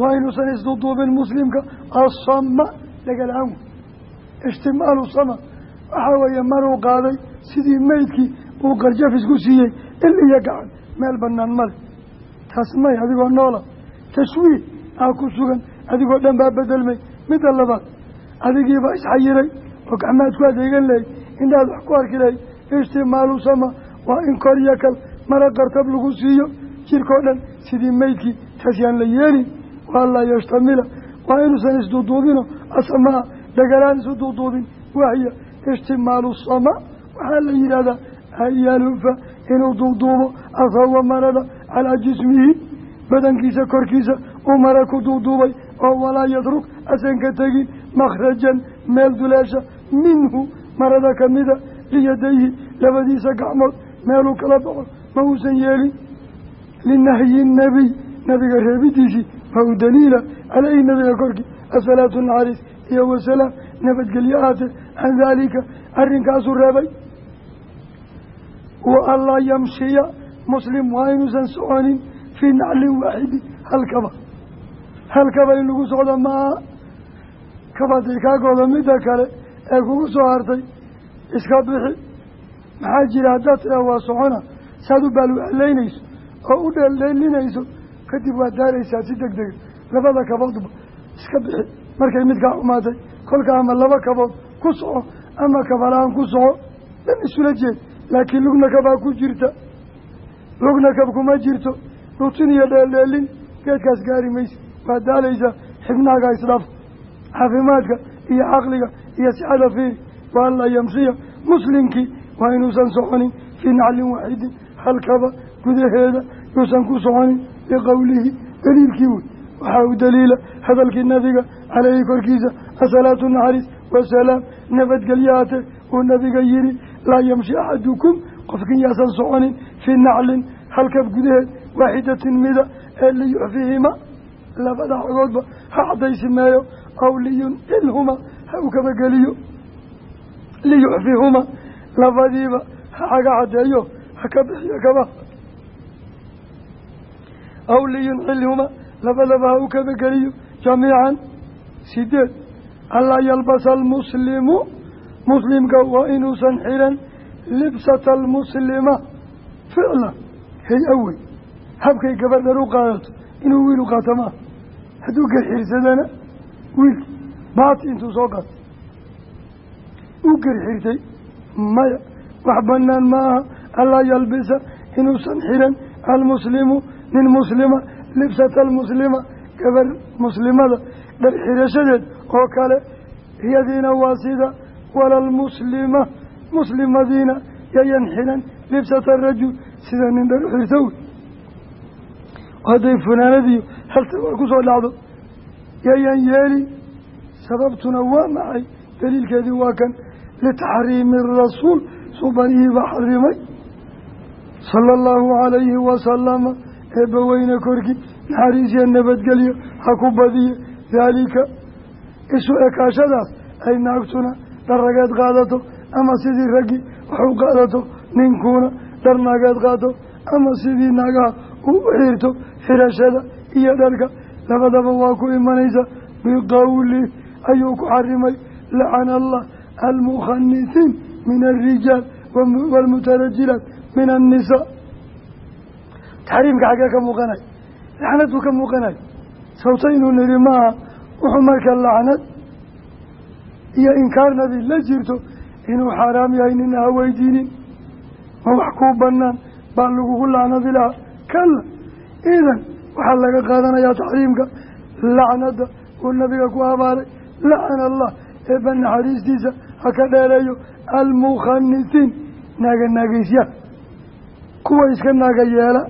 waa inuusan isduduubin muslimka asama wey ishtimaalu sama waxaa weeye maruu qaaday sidii meydkii uu qarjafis ku siiyey il iyo gacan meel banaan male taas may adigoo noola tashwiih aa ku sugan adigoo dhan baa bedelmay midda labaad adigiibaa isxayiray oo gacmaad ku adeegan lahay indhaad wax ku arki lahay ishtimaalu sama waa in kor iyo kal mara qartab lagu siiyo jirkao dhan sidii meydkii taas yaan la yeelin waa laa yashtamila waa inuusan isduuduubino asamaa dhagalaan isu duuduubin wahya ishtimaalu sama waxaa la yidhahdaa an yalufa inuu duuduubo asawa marada calaa jismihi badankiisa korkiisa uu mara ku duuduubay oo walaa yatruk asan ka tegin makhrajan meel duleesha minhu marada kamida liyadayhi labadiisa gacmood meeluu kala baxo ma uusan yeelin. Linahyi nabiy nabiga reebidiisii ma u daliila caleyhi nabiga korkii asalaatu naxariis iyo wasalaam nabadgelyo ahaatee can daalika arrinkaasuu reebay. Wa anlaa yamshiya muslim waa inuusan soconin fii naclin waaxidi halkaba halkaba in lagu socdo maa kabaday kaagooda midda kale ee kugu soo hartay iska bixi maxaa jira haddaad tiraa waa socona saad u baalwaclaynayso oo u dheeldheelinayso kadib waad daaraysaa si deg dega labada kaboodba iska bixi markay midkaa xumaatay kolka ama laba kabood ku soco ama kabalaan ku soco dhan isula jeed laakiin lugna kabaa ku jirta lugna kuma jirto dhutin iyo dheeldheelin geedkaas gaari maysa waad daalaysaa xibnaaga isdhaaf caafimaadka iyo caqliga iyo sixada fiiri waa anlaa yamshiya muslimkii waa inuusan soconin fii naclin waaxidin halkaba gudaheeda yuusan ku soconin liqowlihi daliilkii wey waxaa u daliila hadalkii nabiga caleyhi korkiisa asalaatu naxariis wasalaam nabadgelyahaate uu nabiga yihi laa yamshi axadukum qofkin yaasan soconin fii naclin halkab gudaheed waaxidatin mida ee liyuxfihima labada xogoodba ha caddaysimeeyo aw liyuncilhuma ha u kabageliyo. Liyuxfihuma labadiiba ha caga caddeeyo ha ka bixiyo kaba. Aw liyuncilhuma labadaba ha u kabageliyo jamiican. Sideed anlaa yalbasa almuslimu muslimka waa inuusan xiran libsata almuslima ficla hay'a habkay gabadhan u qaadato inuu wiil u qaato maaha hadduu gerxirsadana wiilki baati intuu soo qaatay u gerxirtay maya wax banaan ma aha. Anlaa yalbisa inuusan xiran almuslimu nin muslima libsata almuslima gabar muslimada dhar xirashadeed oo kale. Iyadiina waa sida walalmuslima muslimadiina yayan xiran libsata rajul sida nin dhar xirta wey hadday funaanadiiyo halta waa ku soo dhacdo. Yayan yeeli sababtuna waa maxay? Daliilkeedii waa kan litaxriimi rasuul subanihii baa xarimay sala allahu calayhi wasalama eebbaweyne korkii naxariisiya nabadgelyo ha ku badiye daalika isu ekaashadaas ay naagtuna dharrageed qaadato ama sidii raggii wax u qaadato ninkuuna dhar naageed qaato ama sidii naagaha u xiirto xirashada iyo dharka. Labadaba waa ku imanaysa. Biqowli ayuu ku xarimay. Lacana allah almukhanisiin min alrijaal waalmutarajilaat min annisaa taxriimka xaggee ka muuqanay? Lacnaduu ka muuqanay? Sababto inuu nidhi maaha wuxuu marka lacnad iyo inkaar nabi la jirto inuu xaaraam yahay nina ha weydiinin. Ma wax kuu banaan baa lagugu lacnadi kala idan waxaa laga qaadanayaa taxriimka lacnada uu nabiga ku abaaray lacana allah eebba naxariistiisa ha ka dheereeyo almukhanisiin naaga naagaysyaa kuwa iska naaga yeela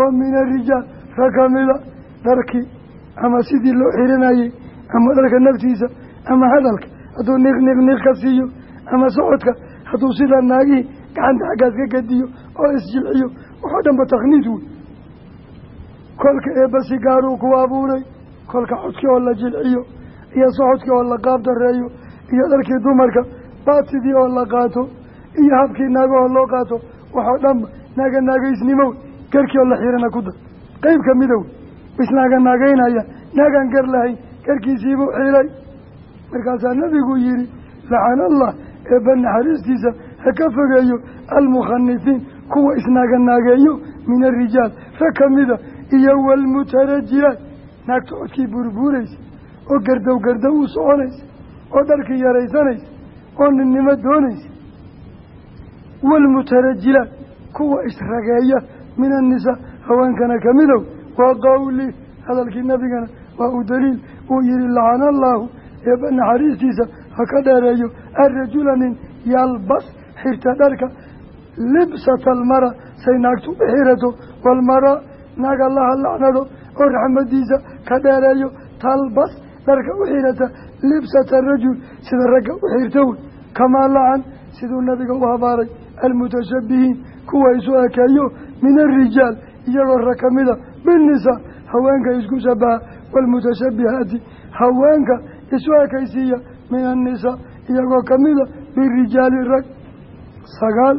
oo min arijaal rag kamida dharkii ama sidii loo xirinayey ama dharka naftiisa ama hadalka hadduu niq niq niq ka siiyo ama socodka hadduu sidaa naagihii gacanta xaggaas ka gadiyo oo isjilciyo waxoo dhanba takhniid wey kolka eebba si gaaruu ku abuuray kolka codkii oo la jilciyo iyo socodkii oo la qaab dareeyo iyo dharkii dumarka baatidii oo la qaato iyo habkii naagahoo loo qaato waxoo dhanba naaga naagaysnimo garkii oo la xirana ku dar. Qeyb ka midow isnaaga naagaynaya naagaan gar lahayn garkiisiibuu xiray. Markaasaa nabigu yihi lacana allah eebba naxariistiisa ha ka fogeeyo almukhanisiin kuwa isnaaga naageeyo min arijaal rag kamida iyo waalmutarajilaat naagta codkii burbuuraysa oo gardow gardow u soconaysa oo dharkii yaraysanaysa oo ninnimo doonaysa. Waalmutarajilaat kuwa isrageeya min annisaa haweenkana kamidow waa qowli hadalkii nabigana waa u daliil uu yihi lacana allaahu eebba naxariistiisa ha ka dheereeyo arajula nin yalbas xirta dharka libsata almara say naagtu u xirato walmaraa naag allaha lacnado oo raxmadiisa ka dheereeyo talbas dharka u xirata libsata rajul sida ragga u xirta wey kamaa lacan siduu nabiga u habaaray almutashabihiin kuwa isu ekeeyo min arijaal iyagoo rag ka mida binnisaa haweenka isku shabaha waalmutashabihaati haweenka isu ekaysiiya min annisaa iyagoo kamida birijaali rag sagaal.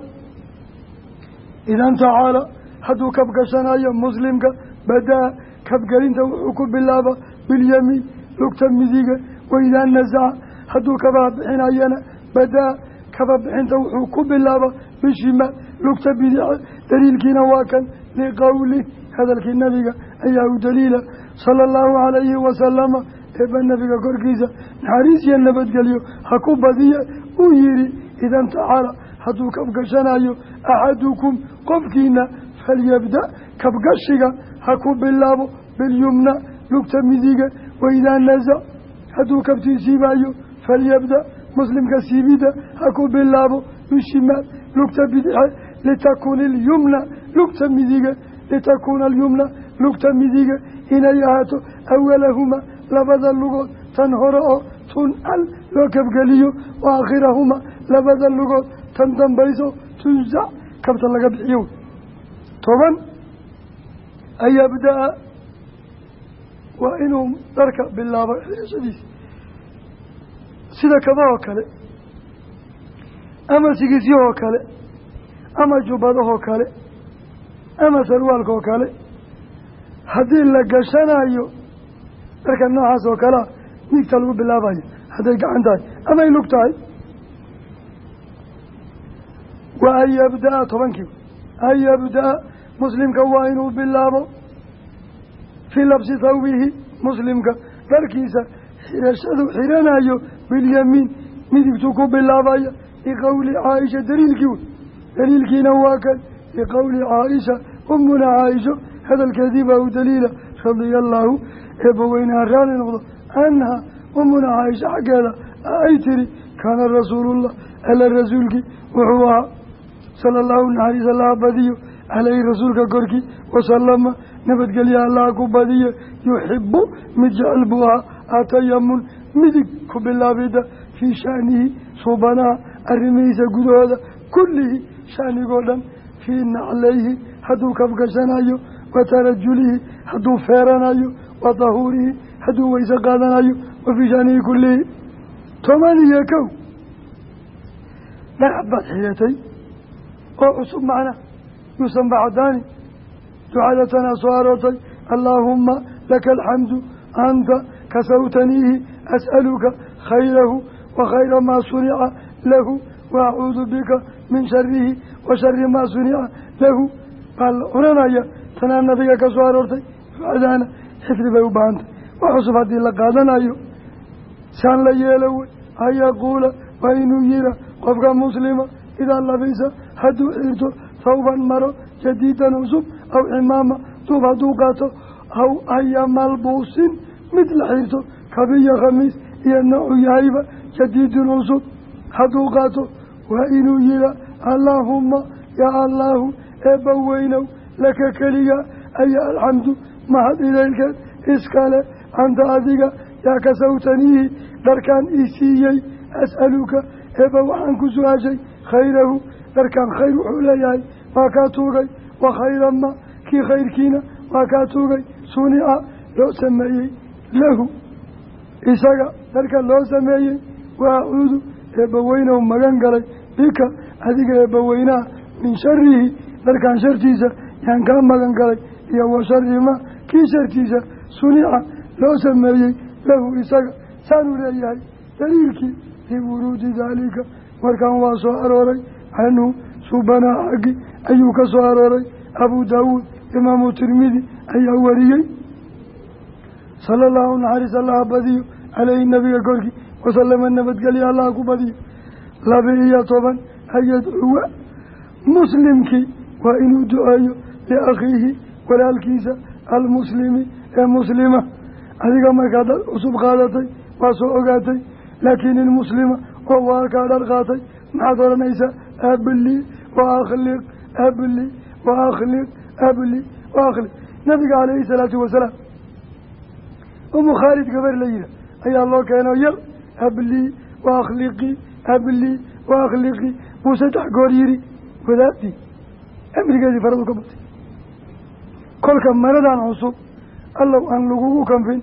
Idan tacaala hadduu kabgashanayo muslimka badaa kabgelinta wuxuu ku bilaaba bilyamiin lugta midiga waidaa nasaca hadduu kabaha bixinayana badaa kaba bixinta wuxuu ku bilaaba bishimaal lugta bidice daliilkiina waa kan liqowli hadalkii nabiga ayaa u daliila. Sala allahu calayhi wasalama eeba nabiga korkiisa. Naxariis iyo nabadgelyo ha ku badiye uu yihi idan tacaala hadduu kabgashanayo axadukum qofkiina falyabda kabgashiga ha ku bilaabo bilyumna lugta midiga waidaa nasac hadduu kabtii siibaayo falyabda muslimka siibidda ha ku bilaabo bishimaal lugta bidixe litakuuna alyumna lugta midiga litakuuna alyumna lugta midiga inay ahaato awalahuma labada lugood tan hore oo tuncal loo kabgeliyo wa aakhirahuma labada lugood tan dambayso tunsac kabta laga bixiyo toban ayabda-a waa inuu dharka bilaabo xirashadiisa sida kabahoo kale ama sigisyahoo kale ama jubbadahoo kale ama sarwaalkaoo kale. Haddii la gashanayo dharka noocaas oo kalea miigta lagu bilaabayo hadday gacan tahay ama ay lug tahay. Wa an yabda-a tobankii an yabda-a muslimka waa inuu bilaabo fii labsi thawbihi muslimka. Dharkiisa xirashadu xiranayo bilyamiin. Midigtuu ku bilaabaya liqowli caaisha daliilkii wey. Daliilkiina waa kan liqowli caaisha umuna caaisho. Hadalkeedii baa u daliila radia allaahu eebbaweynaha raali noqdo. Anha umuna caaisha xaggeeda ay tiri kaana rasuulullah. Ala rasuulkii wuxuu ahaa sala allahu naxariis allaha badiyo caleyhi rasuulka korkii wasalama nabadgelya allaha ku badiye yuxibu mid jecel buu ahaa atayamun midig ku bilaabida fii shaanihi suubanaha arrimihiisa gudahooda kullihi shaanigoo dhan fii naclayhi hadduu kabgashanayo wa tarajulihi hadduu feeranayo wa dahuurihi hadduu weyse qaadanayo wa fii shaanihi kullihi toban iyo kow dhagax baad xiratay oo cusub macna yuusan bacdaani ducada tanaa soo aroortay allaahumma laka alxamdu anta kasawtaniihi as'aluka khayrahu wa khayra maa sunica lahu wa acuudu bika min sharihi wa shari maa sunica lahu baa la odhanaya tanaa nabiga ka soo aroortay ducadaana xifdi bay u baahantay wax cusub haddii la qaadanayo saan la yeelo wey an yaquula waa inuu yira qofka muslima idaa labisa hadduu xirto thawban maro jadiidan cusub aw cimaama duub hadduu qaato aw aya malbuusin mid la xirto kabiya khamiis iyo noocu yahayba jadiidun cusub hadduu qaato waa inuu yihaa allaahumma yaa allaahu eebba weynow laka keliga aya alxamdu mahad idaylkeed iskale anta adiga yaa kasawtaniihi dharkaan ii siiyey as'aluka eebba waxaan ku su'aashay khayrahu dharkaan khayr wuxuu leeyahay waa kaa tuugay? Wa khayrama kii khayrkiina waa kaa tuugay? Sunica loo sameeyey lahu. Isaga dharka loo sameeyey waa acuudu eebbaweynow magan galay. Bika adiga eebbaweynaha min sharihi dharkaan shartiisa yaan kaa magan galay. Iyo wa shari ma? Kii shartiisa? Sunica loo sameeyey lahu isaga. Saanuu leeyahay daliilkii liwuruudi daalika. Markaan waa soo arooray canhu subanaa xaggi ayuu ka soo arooray. Abu daawuud imaamu tirmidi ayaa wariyey. Sala allahu naxariis allaha badiyo caleyhi nabiga korkii wasalama nabadgelya allaha ku badiyo. Laba-iyo toban ayadcuwa muslimkii waa inuu duceeyo liakhiihi walaalkiisa almuslimi ee muslima. Adiga markaad cusub qaadatay waa soo ogaatay laakiin ilmuslima oo waalkaa dhar qaatay. Maxaad odhanaysaa aabili wa akhliq aabili wa akhliq abli wa akhliq nabiga calayhi salaatu wasalaam umu khaalid gabar la yiha ayaa loo keeno yar ablii wa akhliqii ablii wa akhliqii buu saddex goor yidhi wadaadii amrigeedii faradu ka batay kolka maradan cusub allow aan lagugu kanfin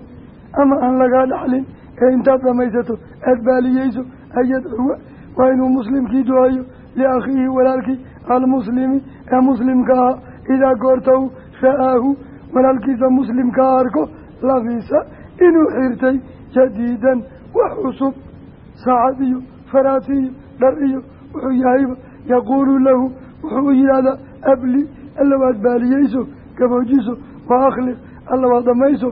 ama aan lagaa dhaxlin ee intaad dhamaysato aada baaliyeyso ayadcuwa waa inuu muslimkii ducayo liakhiihi walaalkii almuslimi ee muslimka ah idaa goortaw ra'aahu walaalkiisa muslimkaa arko labiisa inuu xirtay jadiidan wax cusub saacad iyo faraati iyo dhar iyo wuxuu yahayba yaquulu lahu wuxuu u yidhaahdaa abli alla waad baaliyeyso gaboojiso wa akhliq alla waad dhamayso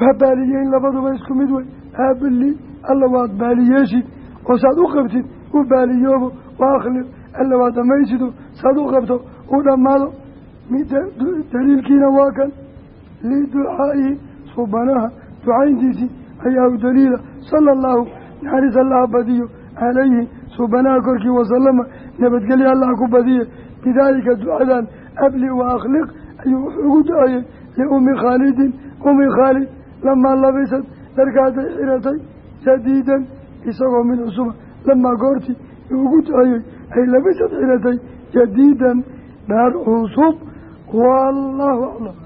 waa baaliyeyn labaduba isku mid wey abli alla waad baaliyeeshid oo saad u qabtid u baaliyoobo wa akhliq alla waad dhamaysido saad u qabto u dhammaado. Daliilkiina waa kan liducaa'ihi subanaha ducayntiisii ayaa u daliila. Sala allahu naxariis allaha badiyo calayhi subanaha korkii wasalama nabadgelya allah ku badiye. Bidaalika ducadan abli wa akhliq ayuu wuxuu ugu duceeyey liumi khaalidin. Umi khaalid lamaa labisad dharkaaday xiratay jadiidan isagoo mid cusuba lamaa goortii ugu duceeyey ay labisad xiratay jadiidan dhaar cusub wallaahu aclam